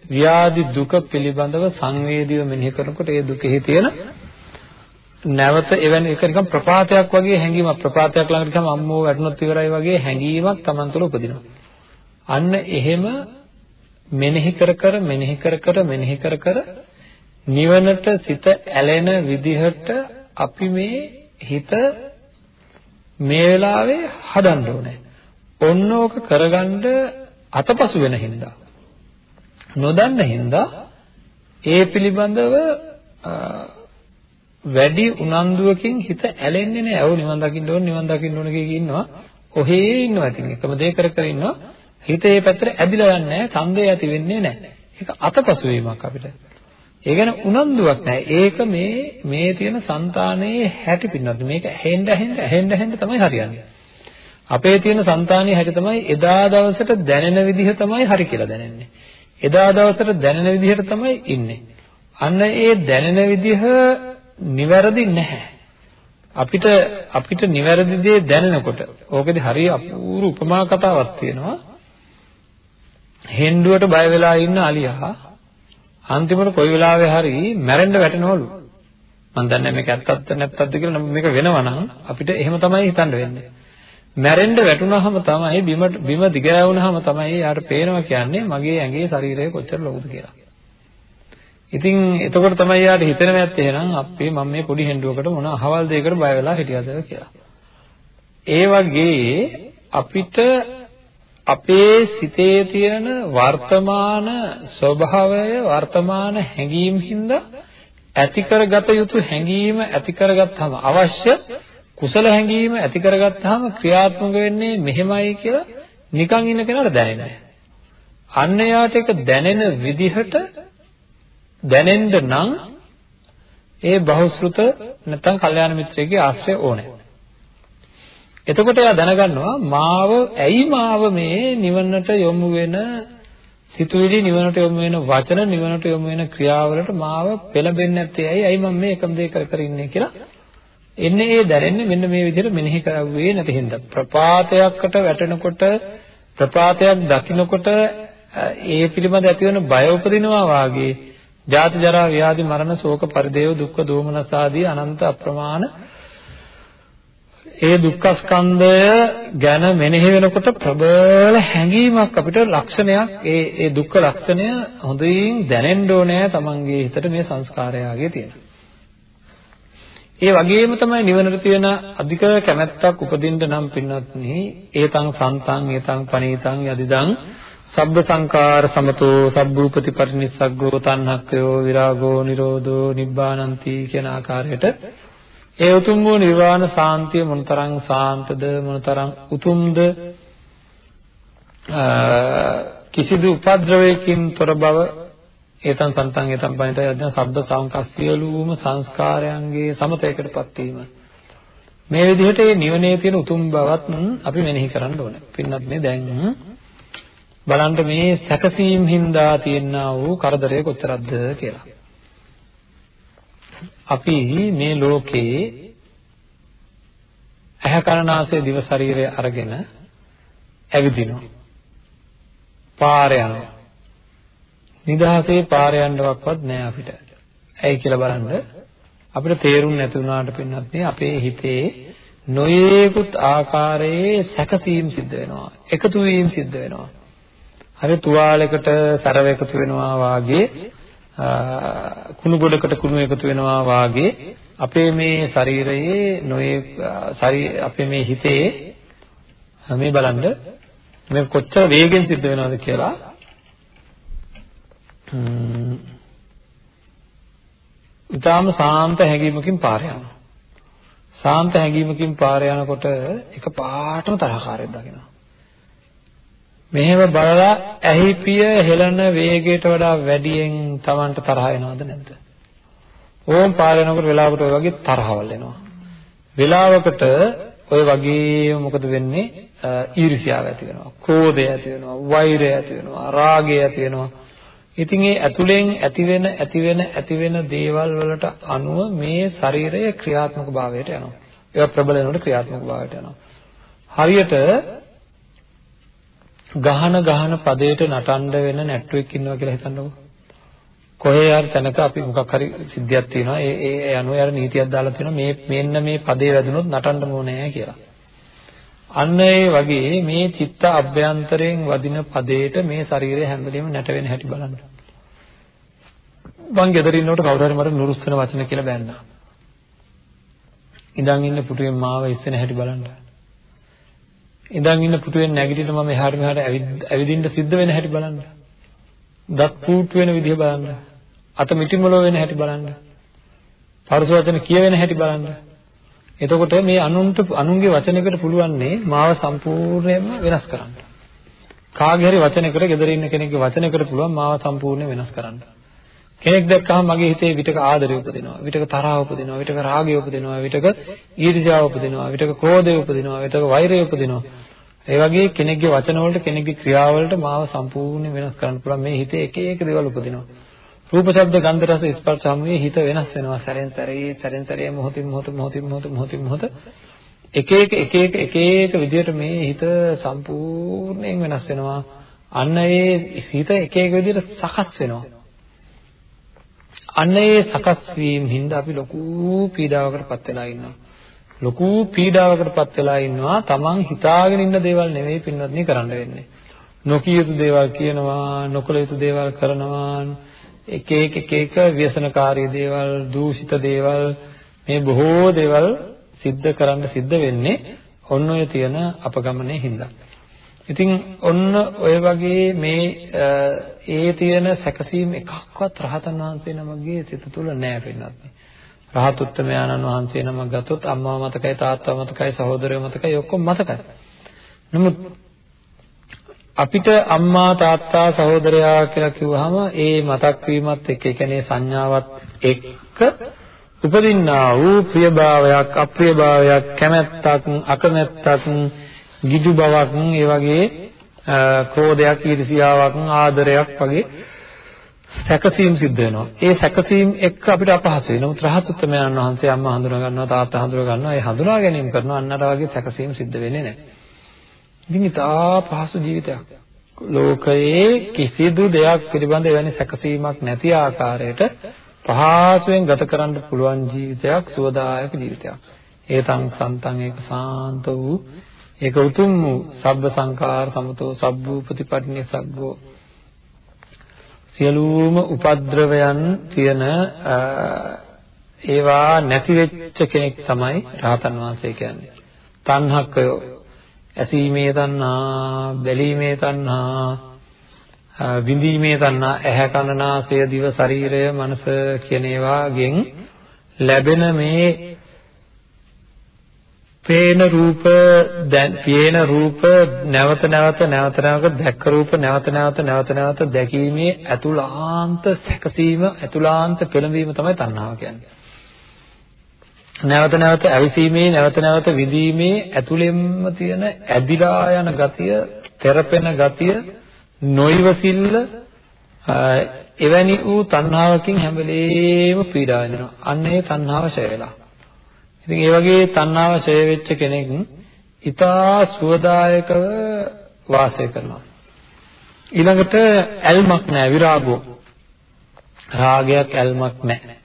A: ව්‍යාධි දුක පිළිබඳව සංවේදීව මෙනෙහි කරනකොට ඒ දුකෙහි තියෙන නැවත එවැනි එක නිකන් ප්‍රපාතයක් වගේ හැඟීමක් ප්‍රපාතයක් ළඟට ගියාම අම්මෝ වැටුණොත් ඉවරයි වගේ හැඟීමක් Taman තුළ උපදිනවා. අන්න එහෙම මෙනෙහි කර කර මෙනෙහි කර කර මෙනෙහි කර කර නිවනට සිත ඇලෙන විදිහට අපි මේ හිත මේ වෙලාවේ හදන්න ඕනේ. ඔන්න ඕක කරගන්න අතපසු වෙන හින්දා නොදන්න හින්දා ඒ පිළිබඳව වැඩි උනන්දුවකින් හිත ඇලෙන්නේ නැහැ. ඔව් නිවන් දකින්න ඕන නිවන් දකින්න ඕන කිය ඉන්නවා. ඔහේ ඉන්නවා ඉතින් එකම දේ කර කර ඉන්නවා. හිත ඒ පැත්තට ඇදිලා යන්නේ නැහැ, ඡන්දය ඇති වෙන්නේ නැහැ. ඒක අතපසු වීමක් අපිට. ඒ ගැන උනන්දුවක් නැහැ. ඒක මේ මේ තියෙන సంతානයේ හැටි පින්නත් මේක ඇහෙන්න ඇහෙන්න ඇහෙන්න ඇහෙන්න තමයි හරියන්නේ. අපේ තියෙන సంతානයේ හැටි තමයි එදා දවසට දැනෙන විදිහ තමයි හරි කියලා දැනෙන්නේ. එදා දවසට දැනෙන විදිහට තමයි ඉන්නේ. අන්න ඒ දැනෙන විදිහ නිවැරදි නැහැ. අපිට අපිට නිවැරදි දේ දැනෙනකොට ඕකෙදි හරිය අපූර්ව උපමා කතාවක් තියෙනවා. හෙන්ඩුවට බය වෙලා ඉන්න අලියා අන්තිමට කොයි වෙලාවෙ හරි මැරෙන්න වැටෙනවලු. මම දන්නේ මේක ඇත්තක්ද නැත්තක්ද කියලා මේක වෙනවා නම් අපිට එහෙම තමයි හිතන්න වෙන්නේ. මැරෙන්න වැටුනහම තමයි බිම බිම දිගෑවුනහම තමයි යාට පේනවා කියන්නේ මගේ ඇඟේ ශරීරය කොච්චර ලොකුද කියලා. ඉතින් එතකොට තමයි යාට හිතෙන්නේ නැත්තේ එහෙනම් අපේ මම මේ පොඩි හෙන්ඩුවකට මොන අහවල් දෙයකට බය වෙලා හිටියද කියලා. ඒ වගේ අපිට අපේ සිතේ තියෙන වර්තමාන ස්වභාවය වර්තමාන හැඟීම් හින්දා ඇති කරගත යුතු හැඟීම ඇති කරගත්තාම අවශ්‍ය කුසල හැඟීම ඇති කරගත්තාම ක්‍රියාත්මක වෙන්නේ මෙහෙමයි කියලා නිකන් ඉන්න කෙනාට දැනෙන්නේ නැහැ. අන්න යාට ඒක දැනෙන විදිහට දැනෙන්න නම් ඒ බහුශෘත නැත්නම් කල්යාණ මිත්‍රයෙක්ගේ ආශ්‍රය ඕනේ. එතකොට එයා දැනගන්නවා මාව ඇයි මාව මේ නිවනට යොමු වෙන සිතුවිලි නිවනට යොමු වෙන වචන නිවනට යොමු වෙන ක්‍රියාවලට මාව පෙළඹෙන්නේ නැත්තේ ඇයි? ඇයි මම මේ එකම දේ කර කර ඉන්නේ කියලා එන්නේ ඒ දැනෙන්නේ මෙන්න මේ විදිහට මෙනෙහි කරුවේ නැති හින්දා. ප්‍රපාතයකට වැටෙනකොට ප්‍රපාතයක් දකින්නකොට ඒ පිළිබඳ ඇතිවන බය උපදිනවා වාගේ ජාති ජරා ව්‍යාධි මරණ ශෝක පරිදේව දුක්ඛ දෝමනස ආදී අනන්ත අප්‍රමාණ ඒ දුක්ඛ ස්කන්ධය ගැන මෙනෙහි වෙනකොට ප්‍රබල හැඟීමක් අපිට ලක්ෂණයක් ඒ ඒ දුක්ඛ ලක්ෂණය හොඳින් දැනෙන්න ඕනේ තමන්ගේ හිතට මේ සංස්කාරයගේ තියෙන. ඒ වගේම තමයි නිවනට තියෙන අධික කැමැත්තක් උපදින්න නම් පින්වත්නි ඒතං සන්තං ඒතං පනීතං යදිදං සබ්බ සංකාර සමතෝ සබ්බූපති පරිනිස්සග්ගෝ තණ්හක්ඛයෝ විරාගෝ නිරෝධෝ නිබ්බානಂತಿ කියන ආකාරයට ඒ උතුම් වූ නිර්වාණ සාන්තිය මොනතරම් සාන්තද මොනතරම් උතුම්ද කිසිදු උපද්‍රවයකින් තොර බව ඒතන් සන්තන් ඒතන් පණිත යද්දන සබ්බ සංකස්සියලුම සංස්කාරයන්ගේ සමතයකටපත් වීම මේ විදිහට මේ නිවනේ තියෙන උතුම් බවත් අපි මෙනෙහි කරන්න ඕනේ. පින්නත් මේ දැන් බලන්න මේ සැකසීම් හින්දා තියෙනා වූ කරදරය කොච්චරක්ද කියලා. අපි මේ ලෝකේ ඇහැ කනනාසය දිව ශරීරය අරගෙන ඇවිදිනවා. පාර යනවා. නිදහසේ පාර යන්නවක්වත් නෑ අපිට. ඇයි කියලා බලන්න අපිට තේරුම් නැති වුණාට පින්නත් අපේ හිතේ නොයේකුත් ආකාරයේ සැකසීම් සිද්ධ වෙනවා. එකතු වීම සිද්ධ වෙනවා. හරි තුවාලයකට සරව එකතු වෙනවා වාගේ කුණු ගොඩකට කුණු එකතු වෙනවා වාගේ අපේ මේ ශරීරයේ නොයේ අපේ මේ හිතේ මේ බලන්න මේ කොච්චර වේගෙන් සිද්ධ වෙනවද කියලා ඊටාම සාන්ත හැඟීමකින් පාර යනවා. සාන්ත හැඟීමකින් පාර යනකොට එක පාටම තරහකාරයෙක් දකිනවා. මෙහෙම බලලා ඇහි පිය හෙලන වේගයට වඩා වැඩියෙන් Tamanට තරහ එනවද නැද්ද? ඕම් පාර යනකොට වෙලාවකට ඔය වගේ තරහවල් එනවා. වෙලාවකට ඔය වගේම මොකද වෙන්නේ? ඊර්ෂ්‍යාව ඇති වෙනවා, ක්‍රෝධය ඇති වෙනවා, වෛරය ඇති වෙනවා, රාගය ඇති වෙනවා. ඉතින් ඒ ඇතුලෙන් ඇති වෙන ඇති වෙන ඇති වෙන දේවල් වලට අනුව මේ ශරීරය ක්‍රියාත්මක භාවයට යනවා. ඒවා ප්‍රබල වෙනකොට ක්‍රියාත්මක භාවයට යනවා. හරියට ගහන ගහන පදයට නටන්න වෙන නැට්ටුවෙක් ඉන්නවා කියලා හිතන්නකෝ. කොහේ හරි තැනක අපි මොකක් හරි සිද්ධියක් තියෙනවා. ඒ ඒ අනුව යාර නීතියක් දාලා තියෙනවා මේ මෙන්න මේ පදේ වැදුනොත් නටන්න ඕනේ කියලා. අන්න ඒ වගේ මේ චිත්ත අභ්‍යන්තරයෙන් වදින පදේට මේ ශරීරය හැම වෙලෙම නැටවෙන හැටි බලන්න. මං ගෙදර ඉන්නකොට කවුරු හරි මට නුරුස්සන වචන කියලා බැන්නා. ඉඳන් ඉන්න පුටුවෙන් මාව ඉස්සෙන හැටි බලන්න. ඉඳන් ඉන්න පුටුවෙන් නැගිටින මම එහාට මෙහාට ඇවිදින්න සිද්ධ වෙන හැටි බලන්න. දත් පූට් වෙන විදිහ බලන්න. අත මිටිමලෝ වෙන හැටි බලන්න. පරස වචන කියවෙන හැටි බලන්න. එතකොට මේ අනුන්ට අනුන්ගේ වචනයකට පුළුවන්නේ මාව සම්පූර්ණයෙන්ම වෙනස් කරන්න. කාගේ හරි වචනයකට gedare ඉන්න කෙනෙක්ගේ වචනයකට පුළුවන් මාව සම්පූර්ණයෙන් වෙනස් කරන්න. කෙනෙක් දැක්කම මගේ හිතේ විතක ආදරය උපදිනවා විතක තරහ උපදිනවා විතක රාගය උපදිනවා විතක ඊර්ෂ්‍යාව උපදිනවා විතක ක්‍රෝධය උපදිනවා විතක වෛරය උපදිනවා ඒ වගේ කෙනෙක්ගේ වචන වලට කෙනෙක්ගේ ක්‍රියා වලට මාව සම්පූර්ණයෙන් වෙනස් කරන්න පුළුවන් මේ හිතේ එක එක දේවල් උපදිනවා රූප ශබ්ද ගන්ධ රස ස්පර්ශ සම්මේ හිත වෙනස් වෙනවා සැරෙන් සැරේ සැරෙන් සැරේ මොහොතින් මොහොත මොහොතින් මොහොත මොහොතින් මොහොත එක එක එක එක එක එක විදිහට මේ හිත සම්පූර්ණයෙන් වෙනස් වෙනවා අන්න ඒ හිත එක එක විදිහට සකස් වෙනවා අන්න ඒ සකස් වීම හින්දා අපි ලොකු පීඩාවකටපත් වෙලා ඉන්නවා. ලොකු පීඩාවකටපත් වෙලා ඉන්නවා. Taman හිතාගෙන ඉන්න දේවල් නෙවෙයි පින්වත්නි කරන්න වෙන්නේ. නොකිය යුතු දේවල් කියනවා, නොකළ යුතු දේවල් කරනවා, එක එක එක එක ව්‍යසනකාරී දේවල්, දූෂිත දේවල් මේ බොහෝ දේවල් සිද්ධ කරන්න සිද්ධ වෙන්නේ ඔන්න ඔය තියෙන අපගමනේ හින්දා. ඉතින් ඔන්න ඔය වගේ මේ ඒ තියෙන සැකසීම් එකක්වත් රහතන් වහන්සේ නමගේ සිත තුළ නැහැ වෙන්නත්. රහත් උත්තමයාණන් වහන්සේ නමක් ගත්තොත් අම්මා මතකයි තාත්තා මතකයි සහෝදරයෝ මතකයි ඔක්කොම මතකයි. නමුත් අපිට අම්මා තාත්තා සහෝදරයා කියලා කිව්වහම ඒ මතක් වීමත් එක්ක ඒ කියන්නේ සංඥාවත් එක්ක උපදින්නා වූ ප්‍රියභාවයක් අප්‍රියභාවයක් කැමැත්තක් අකමැත්තක් ගිජු බවක් ඒ වගේ ක්‍රෝධයක් ඊර්ෂියාවක් ආදරයක් වගේ සැකසීම් සිද්ධ වෙනවා. ඒ සැකසීම් එක්ක අපිට අපහසු වෙනවා. නමුත් රහත් උත්තමයන් වහන්සේ අම්මා හඳුනා ගන්නවා තාත්තා හඳුනා ගන්නවා. ඒ හඳුනා ගැනීම කරනවා අන්නතර වගේ සැකසීම් සිද්ධ වෙන්නේ නැහැ. ඉතින් ඉතා පහසු ජීවිතයක්. ලෝකයේ කිසිදු දෙයක් පිළිබඳ එවැනි සැකසීමක් නැති ආකාරයට පහසුවෙන් ගත කරන්න පුළුවන් ජීවිතයක් සුවදායක ජීවිතයක්. ඒතං සන්තං ඒක සාන්ත වූ ඒක උතුම් වූ සබ්බ සංකාර සමතෝ සබ්බූපතිපට්ඨිය සග්ගෝ සියලුම උපද්‍රවයන් තියෙන ඒවා නැති වෙච්ච කෙනෙක් තමයි රහතන් වහන්සේ කියන්නේ. තණ්හක්කයෝ ඇසීමේ තණ්හා, බැලීමේ තණ්හා, විඳීමේ තණ්හා, ඇහැ කන නාසය දිව ශරීරය මනස කියන ඒවාගෙන් ලැබෙන මේ පේන රූප දැන් පේන රූප නැවත නැවත නැවත නැවත දැක්ක රූප නැවත නැවත නැවත නැවත දැකීමේ අතුලාන්ත සැකසීම අතුලාන්ත පෙළඹීම තමයි තණ්හාව කියන්නේ. නැවත නැවත ඇවිසීමේ නැවත නැවත විඳීමේ ඇතුළෙන්ම තියෙන ඇදිලා යන ගතිය, තෙරපෙන ගතිය, නොයිවසිල්ල එවැනි වූ තණ්හාවකින් හැම වෙලේම පීඩා වෙනවා. අන්න ඒ තණ්හාව ෂය වෙලා. ඉතින් ඒ වගේ තණ්හාව ඡය වෙච්ච කෙනෙක් ඊටා සුවදායකව වාසය කරනවා. ඊළඟට ඇල්මක් නැහැ විරාගෝ. රාගයක් ඇල්මක් නැහැ.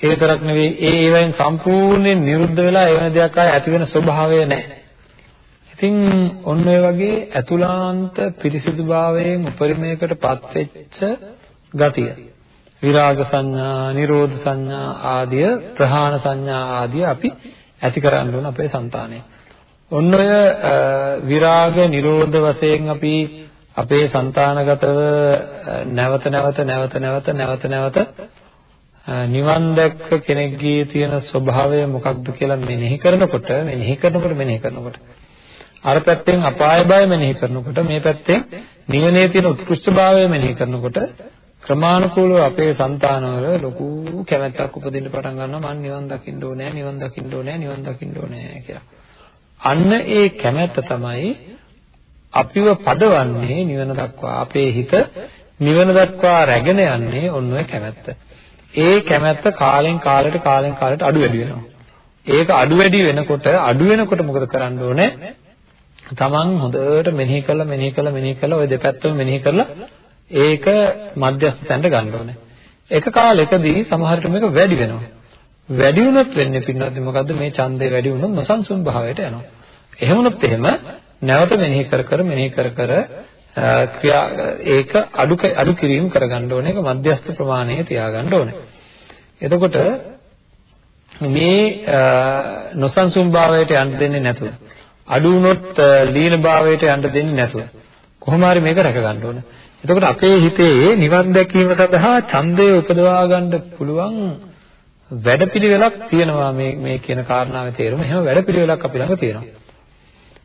A: ඒ තරක් නෙවෙයි ඒ ඒවෙන් සම්පූර්ණයෙන් නිරුද්ධ වෙලා ඒ වෙන දෙයක් ආයේ ඇති වෙන ස්වභාවය නැහැ. ඉතින් ඔන්න ඔය වගේ අතුලාන්ත පිරිසිදුභාවයෙන් උපරිමයකටපත් වෙච්ච ගතිය. විරාග සංඥා, නිරෝධ සංඥා ආදිය, ප්‍රහාණ සංඥා ආදිය අපි ඇති කරන්න ඕන අපේ సంతානය. ඔන්න ඔය විරාග නිරෝධ වශයෙන් අපි අපේ సంతානගතව නැවත නැවත නැවත නැවත නැවත නැවත නිවන් දැක්ක කෙනෙක්ගේ තියෙන ස්වභාවය මොකක්ද කියලා මෙනෙහි කරනකොට මෙනෙහි කරනකොට මෙනෙහි කරනකොට අර පැත්තෙන් අපාය බය මෙනෙහි කරනකොට මේ පැත්තෙන් නිවනේ තියෙන උත්කෘෂ්ඨභාවය මෙනෙහි කරනකොට ක්‍රමානුකූලව අපේ సంతානවල ලොකු කැමැත්තක් උපදින්න පටන් ගන්නවා මම නිවන් දකින්න ඕනේ නිවන් දකින්න ඕනේ නිවන් දකින්න ඕනේ කියලා. අන්න ඒ කැමැත්ත තමයි අපිව පදවන්නේ නිවන දක්වා අපේ හිත නිවන දක්වා රැගෙන යන්නේ ඔන්න ඔය කැමැත්ත. ඒ කැමැත්ත කාලෙන් කාලයට කාලෙන් කාලයට අඩු වැඩි වෙනවා. ඒක අඩු වැඩි වෙනකොට අඩු වෙනකොට මොකද කරන්න ඕනේ? තමන් හොඳට මෙනෙහි කරලා මෙනෙහි කරලා මෙනෙහි කරලා ওই දෙපැත්තම මෙනෙහි කරලා ඒක මධ්‍යස්ථ තැනට ගන්න ඕනේ. එක කාලෙකදී සමහරට මේක වැඩි වෙනවා. වැඩි වුණොත් වෙන්නේ පින්නත් මොකද්ද මේ ඡන්දේ වැඩි වුණොත් නොසන්සුන් භාවයට යනවා. එහෙම වුණොත් එහෙම නැවත මෙනෙහි කර කර මෙනෙහි කර කර ක්‍රියා ඒක අඩු අඩු කිරීම කරගන්න ඕනේ. ඒක මධ්‍යස්ථ ප්‍රමාණය තියාගන්න ඕනේ. එතකොට මේ නොසන්සුන් භාවයට යන්න දෙන්නේ නැතුව අඩු වුණොත් ලීන භාවයට යන්න දෙන්නේ නැතුව කොහොම හරි මේක රැක ගන්න ඕනේ. එතකොට අපේ හිතේ නිවන් දැකීම සඳහා ඡන්දය උපදවා ගන්න පුළුවන් වැඩපිළිවෙලක් තියෙනවා මේ මේ කියන කාරණාවේ තේරුම. එහෙම වැඩපිළිවෙලක් අපි ළඟ තියෙනවා.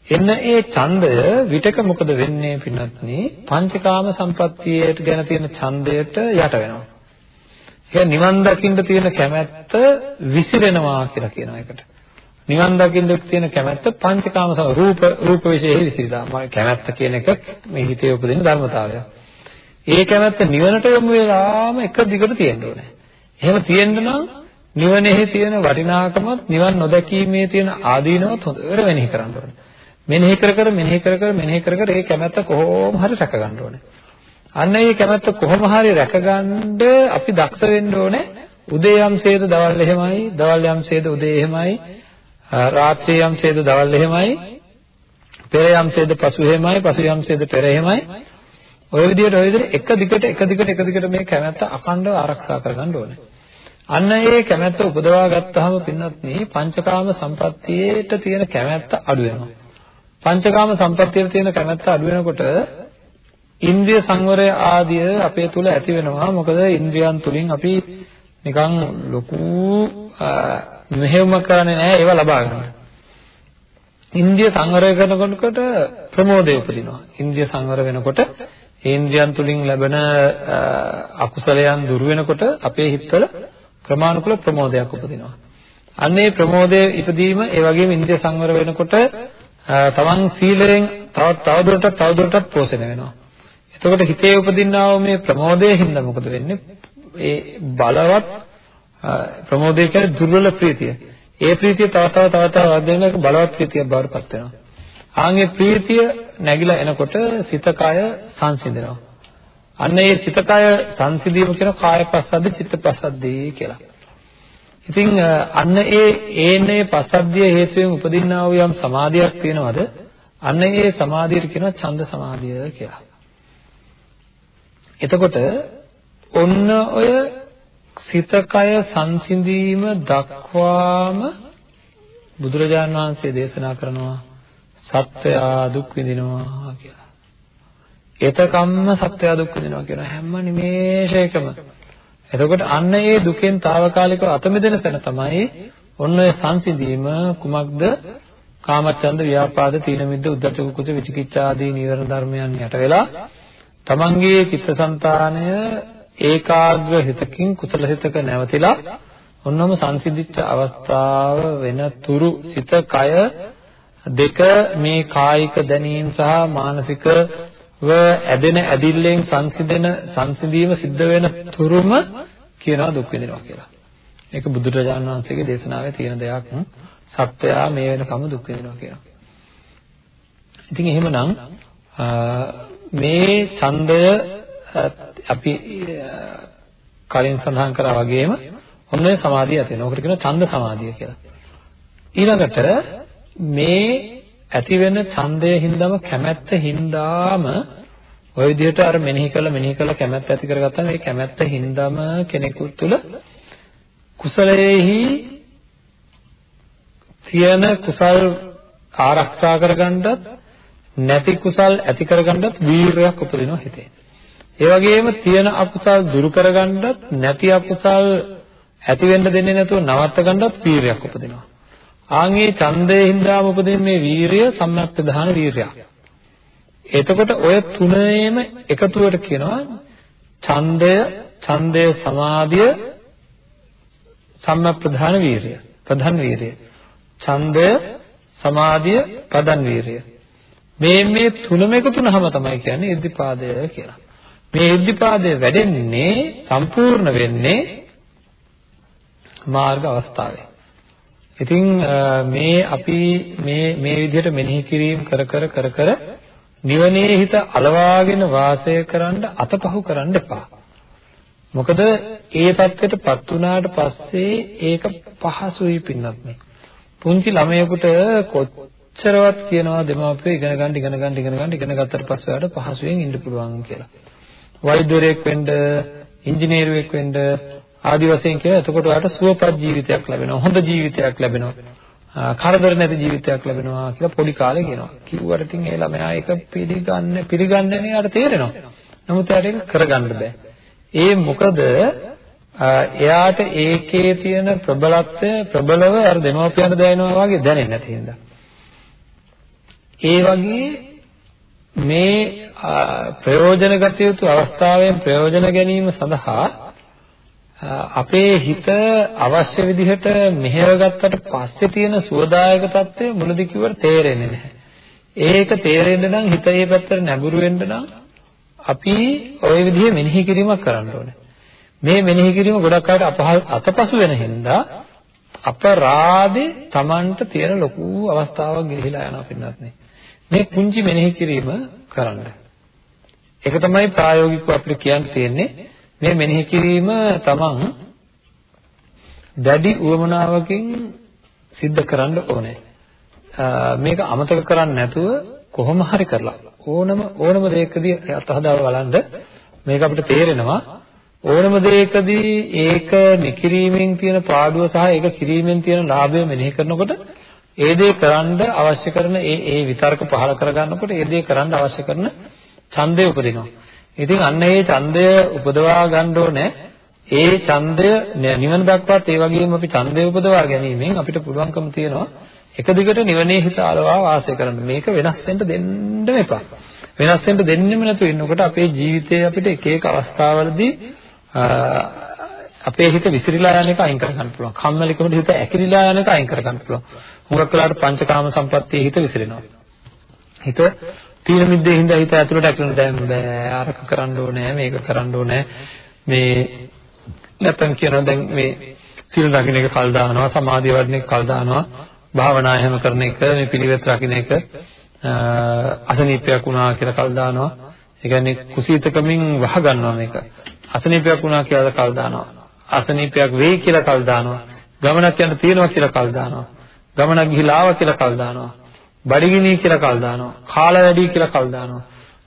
A: එන්න ඒ ඡන්දය විතක මොකද වෙන්නේ පින්වත්නි? පංචකාම සම්පත්තියට ගැන තියෙන ඡන්දයට යට වෙනවා. ඒ නිවන් දකින්න තියෙන කැමැත්ත විසිරෙනවා කියලා කියනවා ඒකට. නිවන් දකින්න තියෙන කැමැත්ත පංචකාම රූප රූප විශේෂ විසිරලා. මම කැමැත්ත කියන එක මේ හිතේ උපදින ධර්මතාවයක්. ඒ කැමැත්ත නිවනට යොමු වෙලාම එක දිගට තියෙන්න ඕනේ. එහෙම තියෙන්න නම් නිවනේහි තියෙන වටිනාකමත් නිවන් නොදැකීමේ තියෙන ආදීනවත් හොඳට වෙනෙහි කරන්න ඕනේ. මෙනෙහි කර කර මෙනෙහි කර කර මෙනෙහි කර කර ඒ කැමැත්ත කොහොම හරි රැක ගන්න ඕනේ. අන්න ඒ කැමැත්ත කොහොම හරි රැකගන්න අපි දක්ෂ වෙන්න ඕනේ. උදේ යම්සේද දවල් එහෙමයි, දවල් යම්සේද උදේ එහෙමයි, රාත්‍රී යම්සේද දවල් එහෙමයි, පෙර යම්සේද පසු එහෙමයි, පසු යම්සේද පෙර එහෙමයි. ඔය විදිහට ඔය විදිහට එක දිගට එක දිගට එක දිගට මේ කැමැත්ත අඛණ්ඩව ආරක්ෂා කරගන්න ඕනේ. අන්න ඒ කැමැත්ත උපදවා ගත්තාම පින්නත් මේ පංචකාම සම්පත්තියේට තියෙන කැමැත්ත අඩු වෙනවා. පංචකාම සම්පත්තියට තියෙන කැමැත්ත අඩු වෙනකොට ඉන්ද්‍රිය සංවරය ආදිය අපේ තුල ඇති වෙනවා. මොකද ඉන්ද්‍රියන් තුලින් අපි නිකන් ලොකු මෙහෙයුමක් කරන්නේ නැහැ ඒවා ලබා ගන්න. ඉන්ද්‍රිය සංවරය කරනකොට ප්‍රමෝදය උපදිනවා. ඉන්ද්‍රිය සංවර වෙනකොට ඉන්ද්‍රියන් තුලින් ලැබෙන අකුසලයන් දුර වෙනකොට අපේ හිතවල ක්‍රමානුකූල ප්‍රමෝදයක් උපදිනවා. අන්න ඒ ප්‍රමෝදයේ ඉපදීම ඒ වගේම ඉන්ද්‍රිය සංවර වෙනකොට තමන් සීලයෙන් තවත් තවදුරටත් තවදුරටත් පෝෂණය වෙනවා. එතකොට හිතේ උපදින්නා වූ මේ ප්‍රමෝදයේ හින්දා මොකද වෙන්නේ? ඒ බලවත් ප්‍රමෝදය කියන්නේ දුර්වල ප්‍රීතිය. ඒ ප්‍රීතිය තව තව තව තව වර්ධනය වෙනක බලවත් ප්‍රීතියක් බවට පත් වෙනවා. ආන්ගේ ප්‍රීතිය නැగిලා එනකොට සිත කය සංසිඳෙනවා. අන්න ඒ සිත කය සංසිඳීම කියන කාය පස්සද්ද චිත්ත පස්සද්දී කියලා. ඉතින් අන්න ඒ ඒනේ පස්සද්ධිය හේතුවෙන් උපදින්නා වූ යම් සමාධියක් තියෙනවද? අන්න ඒ සමාධියට කියනවා ඡන්ද සමාධිය කියලා. එතකොට ඔන්න ඔය සිතකය සංසිඳීම දක්වාම බුදුරජාන් වහන්සේ දේශනා කරනවා සත්‍යය දුක් විඳිනවා කියලා. එතකම්ම සත්‍යය දුක් විඳිනවා කියන හැම නිමේෂයකම. එතකොට අන්න ඒ දුකෙන් తాවකාලිකව අත මිදෙන තැන තමයි ඔන්න ඔය සංසිඳීම කුමක්ද? කාමච්ඡන්ද ව්‍යාපාද තීන මිද්ද උද්ධච්ච කුච්ච විචිකිච්ඡා ආදී නීවරණ ධර්මයන් යට වෙලා තමන්ගේ චිත්තසංතානය ඒකාග්‍ර හිතකින් කුසල හිතක නැවතිලා ඔන්නම සංසිද්ධිච්ච අවස්ථාව වෙන තුරු සිත කය දෙක මේ කායික දැනීම් සහ මානසික ව ඇදෙන ඇදිල්ලෙන් සංසිඳෙන සංසිඳීම සිද්ධ වෙන තුරුම කියනවා දුක් විඳිනවා කියලා. ඒක බුදුරජාණන් වහන්සේගේ දේශනාවේ තියෙන දෙයක්. සත්‍යයා මේ වෙනකම දුක් විඳිනවා කියනවා. ඉතින් එහෙමනම් මේ ඡන්දය අපි කලින් සඳහන් කරා වගේම ඔන්න ඔය සමාධිය ඇති වෙනවා. ඔකට කියනවා ඡන්ද සමාධිය කියලා. ඊළඟට මේ ඇති වෙන ඡන්දය හින්දාම කැමැත්ත හින්දාම ওই විදිහට අර මෙනෙහි කළා මෙනෙහි කළා කැමැත්ත ඇති කරගත්තාම ඒ කැමැත්ත හින්දාම කෙනෙකු තුළ කුසලයේහි තියෙන කුසල් ආරක්ෂා කරගන්නත් නැති කුසල් ඇති කරගන්නත් වීරයක් උපදිනවා හිතේ. ඒ වගේම තියෙන අකුසල් දුරු කරගන්නත් නැති අකුසල් ඇති වෙන්න දෙන්නේ නැතුව නවත්ත ගන්නත් වීරයක් උපදිනවා. ආන්ගේ ඡන්දයෙන් හින්දාම උපදින මේ වීරිය සම්මප්පදාන වීරයක්. එතකොට ඔය තුනේම එකතුවට කියනවා ඡන්දය, ඡන්දය සමාධිය සම්මප්පදාන වීරිය. ප්‍රධාන වීරිය. ඡන්දය, සමාධිය, ප්‍රධාන වීරිය. මේ මේ තුනම එකතු වුනහම තමයි කියන්නේ ඉද්ධිපාදය කියලා. මේ ඉද්ධිපාදය වැඩෙන්නේ සම්පූර්ණ වෙන්නේ මාර්ග අවස්ථාවේ. ඉතින් මේ අපි මේ මේ විදිහට මෙනෙහි කිරීම කර කර කර කර නිවනේ හිත අලවාගෙන වාසය කරන්න අතපහු කරන්න එපා. මොකද ඒ පැත්තටපත් වුණාට පස්සේ ඒක පහසුයි පින්නත් නේ. පුංචි ළමයෙකුට කොච්චරවත් කියනවා දෙමාපියෝ ඉගෙන ගන්න ඉගෙන ගන්න ඉගෙන ගන්න ඉගෙන ගත්තට පස්සේ ඔයාලට පහසුවෙන් ඉන්න පුළුවන් කියලා. වෛද්‍යවරයෙක් වෙන්න, ඉංජිනේරුවෙක් වෙන්න ආදි වශයෙන් කියලා එතකොට ඔයාලට සුවපත් ජීවිතයක් ලැබෙනවා. හොඳ ජීවිතයක් ලැබෙනවා. කරදර නැති ජීවිතයක් ලැබෙනවා කියලා පොඩි කාලේ කියනවා. කිව්වට ඉතින් ඒ ළමයා ඒක පිළිගන්න පිළිගන්නේ යාට තේරෙනවා. නමුත් එයාට ඒක කරගන්න බෑ. ඒ මොකද එයාට ඒකේ තියෙන ප්‍රබලත්වය ප්‍රබලව අර දෙමව්පියන්ට දැනෙනවා වගේ දැනෙන්නේ නැති හින්දා. ඒ වගේ මේ ප්‍රයෝජන ගත යුතු අවස්ථාවෙන් ප්‍රයෝජන ගැනීම සඳහා අපේ හිත අවශ්‍ය විදිහට මෙහෙව ගත්තට පස්සේ තියෙන සුවදායක తත්වය මුලදී කිව්වට තේරෙන්නේ නැහැ. ඒක තේරෙන්න නම් හිතේ පැත්තට නැඹුරු වෙන්න නම් අපි ওই විදිහේ මෙනෙහි කිරීමක් කරන්න ඕනේ. මේ මෙනෙහි කිරීම ගොඩක් අයට අපහසු අතපසු වෙන හින්දා අපරාධේ Tamanට තියෙන ලොකු අවස්ථාවක් ගිහිලා යනවා පින්නත් නේ. මේ පුංචි මෙනෙහි කිරීම කරන්න. ඒක තමයි ප්‍රායෝගිකව අපිට කියන්න තියෙන්නේ. මේ මෙනෙහි කිරීම තමන් දැඩි උවමනාවකින් සිද්ධ කරන්න ඕනේ. මේක අමතක කරන්නේ නැතුව කොහොම හරි කරලා ඕනම ඕනම දෙයකදී අතහදාව බලන්න මේක අපිට තේරෙනවා ඕනම දෙයකදී ඒක නිකිරීමෙන් තියෙන පාඩුව සහ ඒක කිරීමෙන් තියෙන ලාභය මෙනෙහි කරනකොට ඒ දේ කරන්න අවශ්‍ය කරන ඒ ඒ විතර්ක පහල කරගන්නකොට ඒ දේ කරන්න අවශ්‍ය කරන ඡන්දය උපදිනවා. ඉතින් අන්න ඒ ඡන්දය උපදවා ගන්න ඕනේ. ඒ ඡන්දය නිවන දක්වාත් ඒ වගේම අපි ඡන්දය උපදවා ගැනීමෙන් අපිට පුළුවන්කම තියෙනවා එක දිගට නිවනේ හිත අලවා වාසය කරන්න. මේක වෙනස් වෙන්න දෙන්න එපා. වෙනස් වෙන්න දෙන්නෙම නැතුව ඉන්නකොට අපේ ජීවිතයේ අපිට එක එක අවස්ථාවලදී අපේ හිත විසිරීලා යන එක අයින් කර ගන්න පුළුවන්. කම්මැලිකමට හිත ඇකිලිලා යන එක අයින් කර ගන්න පුළුවන්. හුඟක් වෙලාවට පංචකාම සම්පත්තියේ හිත විසිරෙනවා. හිත තීන මිද්දේ හින්දා හිත ඇතුළට ඇක්ලෙන දැන් බෑ. අරක කරන්න ඕනේ මේක කරන්න ඕනේ. මේ නැත්තම් කියනවා දැන් මේ සීල රකින්න එක කල් දානවා සමාධිය වඩන එක කල් දානවා භාවනා එහෙම කරන එක මේ පිළිවෙත් රකින්න එක අසනීපයක් වුණා කියලා කල් දානවා. ඒ කියන්නේ කුසීතකමින් වහ ගන්නවා මේක. අසනීපයක් වුණා කියලා කල් දානවා. අසනීපයක් වෙයි කියලා කල් දානවා. ගමනක් යන්න තියෙනවා කියලා කල් දානවා. ගමනක් ගිහිලා ආවා කියලා කල් දානවා. බඩගිනි කියලා කල් දානවා කාල වැඩි කියලා කල් දානවා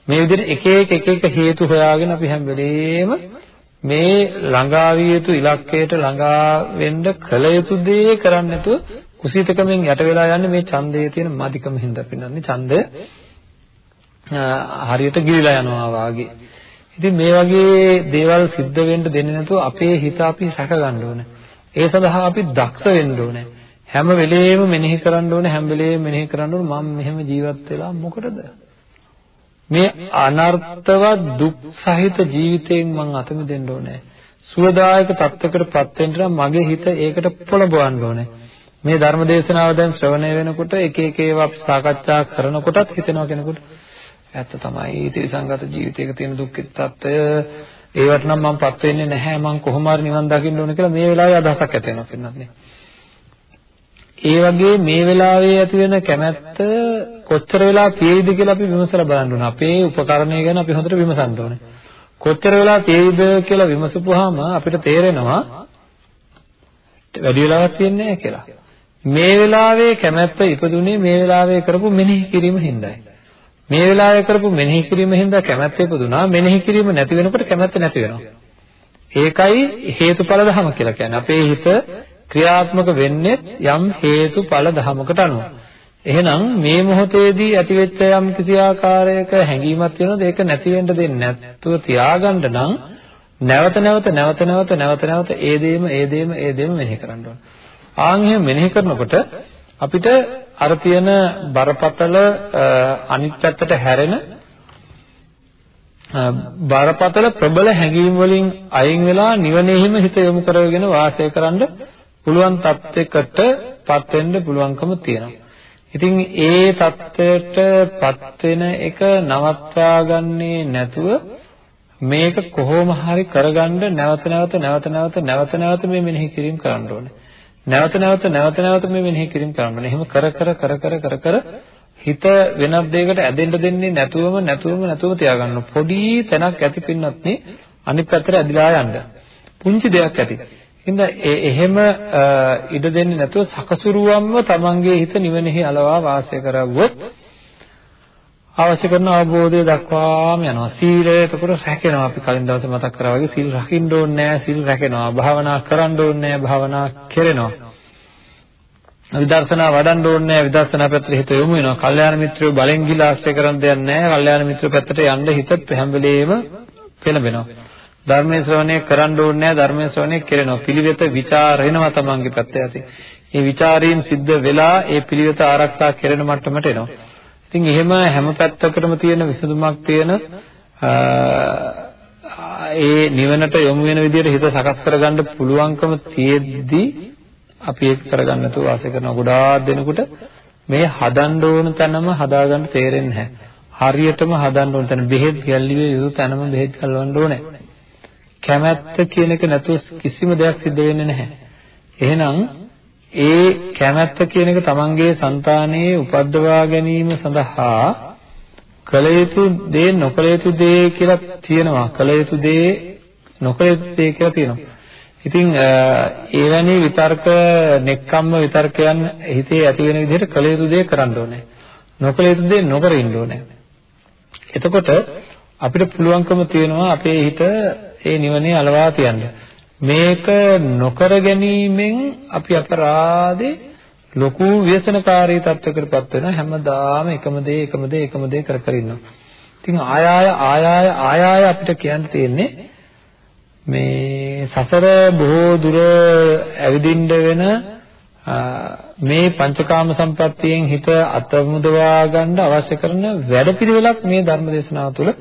A: මේ විදිහට එක එක එක එක හේතු හොයාගෙන අපි හැම වෙලේම මේ ළඟා විය යුතු ඉලක්කයට ළඟා වෙන්න කල යුතු දේ කරන්නේ නැතුව කුසීතකමෙන් යට වෙලා යන්නේ මේ ඡන්දයේ තියෙන මදිකම හින්දා පින්නන්නේ ඡන්දය හරියට ගිලිලා යනවා වාගේ. ඉතින් මේ වගේ දේවල් සිද්ධ වෙන්න දෙන්නේ නැතුව අපේ හිත අපි රැක ගන්න ඕනේ. ඒ සඳහා අපි දක්ෂ වෙන්න ඕනේ. හැම වෙලේම මෙනෙහි කරන්න ඕනේ හැම වෙලේම මෙනෙහි කරන්න ඕනේ. මම මෙහෙම ජීවත් වෙලා මොකටද? මේ අනර්ථවත් දුක් සහිත ජීවිතයෙන් මං අත මිදෙන්න ඕනේ. සුවදායක තත්ත්වයකටපත් වෙන්න නම් මගේ හිත ඒකට පොළඹවන්න ඕනේ. මේ ධර්ම දේශනාව දැන් ශ්‍රවණය වෙනකොට එක එක ඒවා සාකච්ඡා කරනකොටත් හිතෙනවා කෙනෙකුට ඇත්ත තමයි ත්‍රිසංගත ජීවිතයක තියෙන දුක්ඛිත తত্ত্বය ඒවට නම් මමපත් වෙන්නේ නැහැ. මම කොහොම හරි නිවන් දකින්න ඕන කියලා මේ වෙලාවේ අදහසක් ඇති වෙනවා පින්නත් නේ. ඒ වගේ මේ වෙලාවේ ඇති වෙන කැමැත්ත කොච්චර වෙලා තියෙයිද කියලා අපි විමසලා බලන්න ඕනේ. අපේ උපකරණය ගැන අපි හොඳට විමසන්න ඕනේ. කොච්චර වෙලා තියෙයිද කියලා විමසපුවාම අපිට තේරෙනවා වැඩි වෙලාවක් තියෙන්නේ නැහැ කියලා. මේ වෙලාවේ කැමැත්ත ඉපදුනේ මේ වෙලාවේ කරපු මෙනෙහි කිරීම හින්දායි. මේ වෙලාවේ කරපු මෙනෙහි කිරීම හින්දා කැමැත්ත ඉපදුනා. මෙනෙහි කිරීම නැති වෙනකොට කැමැත්ත නැති වෙනවා. ඒකයි හේතුඵල ධම කියලා කියන්නේ. අපේ හිත ක්‍රියාත්මක වෙන්නේ යම් හේතුඵල ධමයකට අනුව. එහෙනම් මේ මොහොතේදී ඇතිවෙච්ච යම් කිසි ආකාරයක හැඟීමක් තියෙනවද ඒක නැති වෙන්න දෙන්නේ නැත්තුව තියාගන්න නම් නැවත නැවත නැවත නැවත නැවත නැවත ඒ දේම ඒ දේම ඒ දේම මෙනෙහි කරන්න ඕන. ආන් එහෙම මෙනෙහි කරනකොට අපිට අර තියෙන බරපතල අනිත් පැත්තට හැරෙන බරපතල ප්‍රබල හැඟීම් වලින් අයින් වෙලා නිවනේහිම හිත යොමු කරගෙන වාසය කරන්න පුළුවන් තත්යකටපත් වෙන්න පුළුවන්කම තියෙනවා. ඉතින් ඒ தත්වයටපත් වෙන එක නවත්වා ගන්නේ නැතුව මේක කොහොම හරි කරගන්න නැවත නැවත නැවත නැවත නැවත නැවත මේ මෙනෙහි කිරීම කරන්න ඕනේ. නැවත නැවත නැවත නැවත මේ මෙනෙහි කිරීම කරන්න ඕනේ. එහෙම කර කර කර කර කර කර හිත වෙනත් දෙයකට ඇදෙන්න දෙන්නේ නැතුවම නැතුවම නැතුවම තියාගන්න. පොඩි තැනක් ඇති පින්නත් නේ අනිත් පැත්තට ඇදිලා යන්න. පුංචි දෙයක් ඇති. හින්ද එහෙම ඉඩ දෙන්නේ නැතුව සකසුරුවම්ම තමන්ගේ හිත නිවනෙහි අලවා වාසය කරවුවොත් අවශ්‍ය කරන අවබෝධය දක්වාම යනවා. සීලය එතකොට රැකෙනවා. අපි කලින් දවසේ මතක් කරා වගේ සීල් රකින්න ඕනේ නැහැ. සීල් රැකෙනවා. භාවනා කරන්න ඕනේ නැහැ. භාවනා කෙරෙනවා. විදර්ශනා වඩන්න ඕනේ නැහැ. විදර්ශනා පැත්තට හිත යොමු වෙනවා. කල්යාණ මිත්‍රයෝ බලෙන් ගිලා ආශ්‍රය කරන් දෙයක් නැහැ. කල්යාණ මිත්‍රයෝ පැත්තට යන්න හිත හැම වෙලේම පෙළඹෙනවා. ධර්මයේ ශ්‍රවණය කරන්න ඕනේ නැහැ ධර්මයේ ශ්‍රවණය කරනවා. පිළිවෙත ਵਿਚාරෙනවා තමන්ගේ පැත්ත යති මේ ਵਿਚාරීන් සිද්ධ වෙලා ඒ පිළිවෙත ආරක්ෂා කරන මට්ටමට එනවා. ඉතින් එහෙම හැම පැත්තකටම තියෙන විසඳුමක් තියෙන ඒ නිවනට යොමු වෙන විදිහට හිත සකස් කරගන්න පුළුවන්කම තියෙද්දී අපි ඒක කරගන්න නැතුව වාසය කරනවා. ගොඩාක් දෙනකොට මේ හදන්න ඕන තැනම හදාගන්න තේරෙන්නේ නැහැ. හරියටම හදන්න ඕන තැන. බෙහෙත් ගල්ලිවේ යුතු තැනම බෙහෙත් ගල්වන්න ඕනේ. කැමැත්ත කියන එක නැතුව කිසිම දෙයක් සිද්ධ වෙන්නේ නැහැ. එහෙනම් ඒ කැමැත්ත කියන එක තමන්ගේ సంతානයේ උපද්දවා ගැනීම සඳහා කල යුතු දේ නොකල යුතු දේ කියලා තියෙනවා. කල යුතු දේ නොකල යුතු දේ කියලා තියෙනවා. ඉතින් එවැනි විතර්ක නෙක්කම්ම විතර්කයන් හිතේ ඇති වෙන විදිහට කල යුතු දේ කරන්න ඕනේ. නොකල යුතු දේ නොකර ඉන්න ඕනේ. එතකොට අපිට පුළුවන්කම තියෙනවා අපේ හිත ඒ නිවනේ අලවා තියන්න. මේක නොකර ගැනීමෙන් අපි අපරාධේ ලොකු ව්‍යසනකාරී තත්යකටපත් වෙනවා හැමදාම එකම දේ එකම දේ එකම දේ කර කර ඉන්නවා. ඉතින් ආය ආය ආය ආය ආය ආය අපිට කියන්න තියෙන්නේ මේ සසර බොහෝ දුර ඇවිදින්න වෙන මේ පංචකාම සම්පත්තියෙන් හිත අතමුදවා ගන්න අවශ්‍ය කරන වැඩපිළිවෙලක් මේ ධර්ම දේශනාව තුළ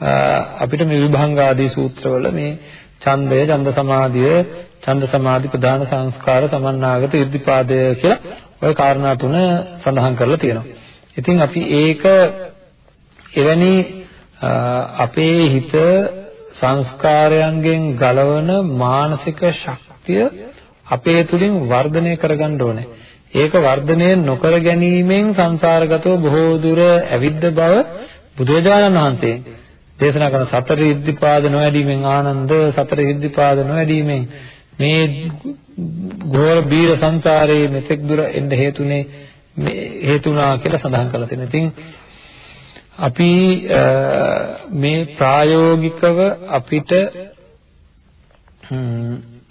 A: අපිට මේ විභංග ආදී සූත්‍රවල මේ ඡන්දය, ඡන්ද සමාධිය, ඡන්ද සමාධි ප්‍රධාන සංස්කාර සමන්නාගත ඉර්ධිපාදය කියලා ওই කාරණා තුන සඳහන් කරලා තියෙනවා. ඉතින් අපි ඒක එවැනි අපේ හිත සංස්කාරයන්ගෙන් ගලවන මානසික ශක්තිය අපේ තුලින් වර්ධනය කරගන්න ඕනේ. ඒක වර්ධනය නොකර ගැනීමෙන් සංසාරගතව බොහෝ දුර ඇවිද්ද බව බුදුරජාණන් වහන්සේ දේශනා කරන සතර ඉද්ධිපාද නොවැඩීමෙන් ආනන්ද සතර ඉද්ධිපාද නොවැඩීමෙන් මේ ඝෝර බීර සංසාරයේ මෙතෙක් දුර එන්න හේතුනේ හේතුණා කියලා සඳහන් කරලා තියෙනවා. ඉතින් අපි මේ ප්‍රායෝගිකව අපිට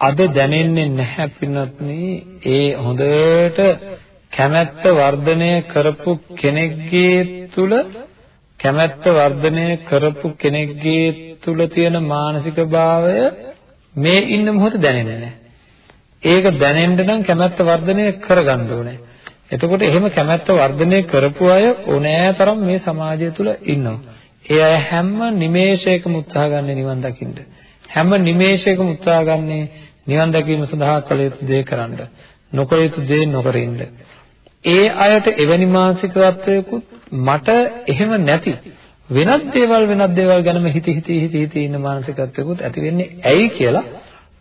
A: අද දැනෙන්නේ නැහැ පින්වත්නි ඒ හොඳට කැමැත්ත වර්ධනය කරපු කෙනෙක්ගේ තුල කැමැත්ත වර්ධනය කරපු කෙනෙක්ගේ තුල තියෙන මානසික භාවය මේ ඉන්න මොහොත දැනෙන්නේ නැහැ. ඒක දැනෙන්න නම් කැමැත්ත වර්ධනය කරගන්න ඕනේ. එතකොට එහෙම කැමැත්ත වර්ධනය කරපු අය ඕනෑතරම් මේ සමාජය තුල ඉන්නවා. ඒ අය හැම නිමේෂයකම උත්සාහ ගන්න නිවන් දකින්න. හැම නිමේෂයකම උත්සාහ ගන්නේ නිවන් දැකීම සඳහා කළ යුතු දේ කරන්න. නොකළ යුතු දේ නොකර ඉන්න. ඒ අයට එවැනි මානසිකත්වයකුත් මට එහෙම නැති වෙනත් දේවල් වෙනත් දේවල් ගැනම හිත හිත හිත හිත ඉන්න මානසිකත්වයකුත් ඇති වෙන්නේ ඇයි කියලා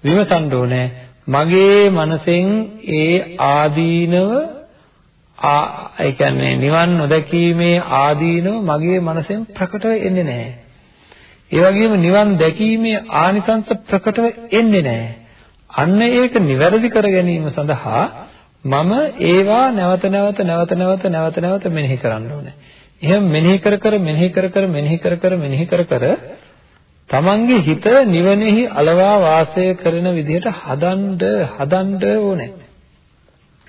A: විමසන්න ඕනේ. මගේ මනසෙන් ඒ ආදීනව ඒ කියන්නේ නිවන් නොදැකීමේ ආදීනව මගේ මනසෙන් ප්‍රකටව එන්නේ නැහැ. ඒ වගේම නිවන් දැකීමේ ආනිසංස ප්‍රකටව එන්නේ නැහැ. අන්න ඒක නිවැරදි කර ගැනීම සඳහා මම ඒවා නැවත නැවත නැවත නැවත නැවත නැවත මෙනෙහි කරන්න ඕනේ. එහෙනම් මෙනෙහි කර කර මෙනෙහි කර කර මෙනෙහි කර කර මෙනෙහි කර කර තමන්ගේ හිත නිවනෙහි අලවා වාසය කරන විදිහට හදන්න හදන්න ඕනේ.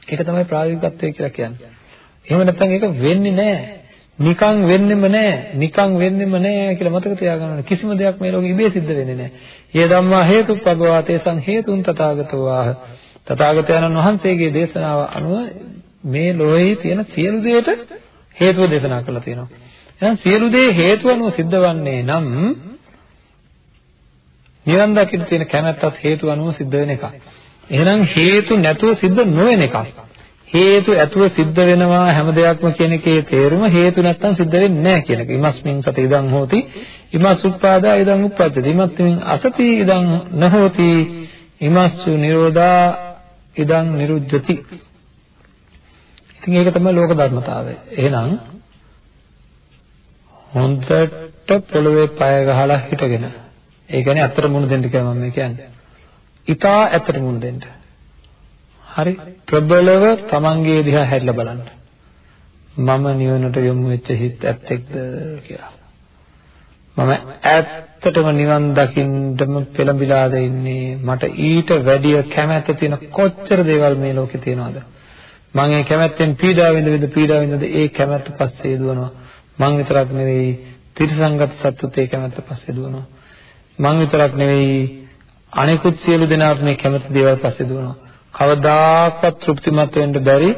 A: ඒක තමයි ප්‍රායෝගිකත්වය කියලා කියන්නේ. එහෙම නැත්නම් ඒක වෙන්නේ නැහැ. නිකන් වෙන්නෙම නැහැ. නිකන් වෙන්නෙම නැහැ කියලා මතක තියාගන්න ඕනේ. කිසිම දෙයක් මේ ලෝකෙ ඉබේ සිද්ධ වෙන්නේ නැහැ. "යේ ධම්මා හේතුප්පබවා තේසං හේතුන් තථාගතෝ ආහ" තථාගතයන්න් වහන්සේගේ දේශනාව අනුව මේ ලෝකයේ තියෙන සියලු දේට හේතුව දේශනා කරලා තියෙනවා. එහෙනම් සියලු දේ හේතු අනුව සිද්ධවන්නේ නම් නිවන් දකින්න තියෙන කැමැත්තත් හේතු අනුව සිද්ධ වෙන එකක්. එහෙනම් හේතු නැතුව සිද්ධ නොවන එකක්. හේතු ඇතුව සිද්ධ වෙනවා හැම දෙයක්ම කියන එකේ තේරුම හේතු නැත්තම් සිද්ධ වෙන්නේ නැහැ කියන එක. ඉමස්මින් සති ඉදං හෝති. ඉමස් උප්පාදා ඉදං උප්පද්දති. ඉමත්මින් අසති ඉදං නහෝති. ඉමස්සු නිරෝධා ඉදං නිරුද්ධති. ඉතින් ඒක තමයි ලෝක ධර්මතාවය. එහෙනම් හොඳට පොළවේ පය ගහලා හිටගෙන ඒ කියන්නේ අතර මුණ දෙන්න කියලා මම කියන්නේ. ඊටා ඇතර මුණ දෙන්න. හරි ප්‍රබලව තමන්ගේ දිහා හැරිලා බලන්න. මම නිවනට යොමු වෙච්ච හිත් ඇත්තෙක්ද කියලා. මම ඇත්තටම නිවන් දකින්නම පෙළඹිලාද ඉන්නේ. මට ඊට වැඩිය කැමැත්ත තියෙන කොච්චර දේවල් මේ ලෝකේ තියෙනවද? මම ඒ කැමැත්තෙන් පීඩා විඳ විඳ පීඩා විඳ ඒ කැමැත්ත පස්සේ දුවනවා මං විතරක් නෙවෙයි තිරසංගත සත්තුත් ඒ කැමැත්ත පස්සේ දුවනවා මං විතරක් නෙවෙයි අනිකුත් සියලු දෙනාත් මේ කැමති දේවල් පස්සේ දුවනවා. කවදාකවත් තෘප්තිමත් වෙන්න බැරි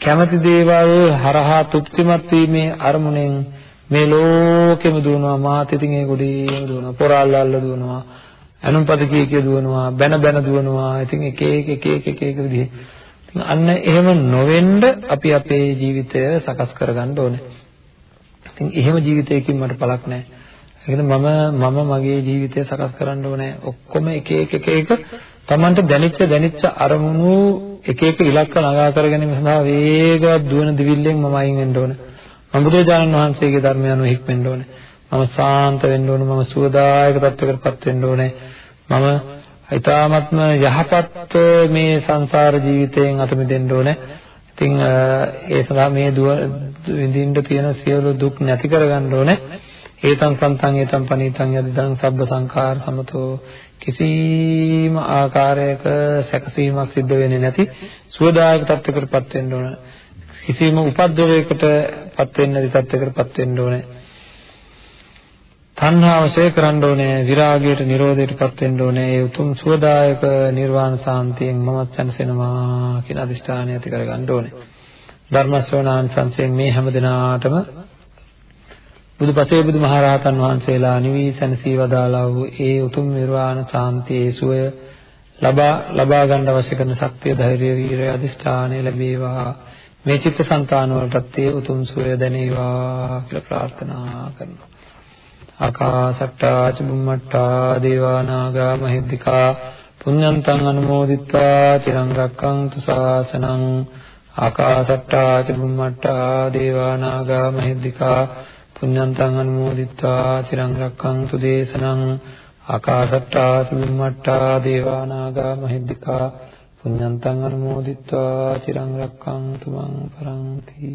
A: කැමති දේවල් හරහා තෘප්තිමත් වීමේ අරමුණෙන් මේ ලෝකෙම දුවනවා මාත් ඉතින් ඒ ගොඩේම දුවනවා. පොරාල් අල්ල දුවනවා අනුන්පද කිය කිය දුවනවා බැන බැන දුවනවා. ඉතින් එක එක එක එක එක එක විදිහේ. ඉතින් අන්න එහෙම නොවෙන්න අපි අපේ ජීවිතය සකස් කරගන්න ඕනේ. ඉතින් එහෙම ජීවිතයකින් මට පළක් නැහැ. ඒකද මම මම මගේ ජීවිතය සකස් කරන්න ඕනේ. ඔක්කොම එක එක එක එක Tamanට දැනෙච්ච දැනෙච්ච අරමුණු එක එක ඉලක්ක ළඟා කර ගැනීම සඳහා වේගවත් දුවන දිවිල්ලෙන් මම අයින් වෙන්න ඕනේ. මම බුදුරජාණන් වහන්සේගේ ධර්මය අනුව හික්මෙන්න ඕනේ. මම සාන්ත වෙන්න ඕනේ. මම සුවදායක තත්වයකටපත් වෙන්න ඕනේ. මම ඊ타ත්ම යහපත් මේ සංසාර ජීවිතයෙන් අත මිදෙන්න ඕනේ. ඉතින් ඒ සඳහා මේ දුව විඳින්න තියෙන සියලු දුක් නැති කරගන්න ඕනේ. ඒතං සන්තං ඒතං පනීතං යදිදං සබ්බ සංඛාර සමතෝ කිසිම ආකාරයක සැකසීමක් සිද්ධ වෙන්නේ නැති සුවදායක තත්ත්වයකටපත් වෙන්න ඕන කිසිම උපද්දවයකටපත් වෙන්නේ නැති තත්ත්වයකටපත් වෙන්න ඕනේ. තණ්හාව ශේ කරන්න ඕනේ විරාගයට නිරෝධයටපත් වෙන්න ඕනේ. ඒ උතුම් සුවදායක නිර්වාණ සාන්තියෙන් මමත් සැනසෙනවා කියන අදිෂ්ඨානය ඇති කරගන්න ඕනේ. ධර්ම ශ්‍රවණාන් සංසයෙන් මේ හැම දිනාටම බුදුපසේ බුදුමහරහතන් වහන්සේලා නිවි සැනසී වදාලා වූ ඒ උතුම් නිර්වාණ සාන්තියේ සුවය ලබා ලබා ගන්න අවශ්‍ය කරන ශක්තිය ධෛර්යය වීරය අදිෂ්ඨානය ලැබේවා. මේ චිත්තසංතාන වලටත් ඒ උතුම් සුවය දැනේවා කියලා ප්‍රාර්ථනා කරනවා. ආකාසට්ටා චුම්මට්ටා දේවා නාග මහිද්దికා පුඤ්ඤන්තං අනුමෝදිත්වා තිරං රක්ඛන්තු ශාසනං ආකාසට්ටා චුම්මට්ටා දේවා නාග මහිද්దికා පුඤ්ඤන්තං අනුමෝදිත්වා තිරං රක්ඛන්තු දේශනං ආකාසට්ටා චුම්මට්ටා දේවා නාග මහිද්దికා පුඤ්ඤන්තං අනුමෝදිත්වා. තිරං රක්ඛන්තු මං පරන්ති.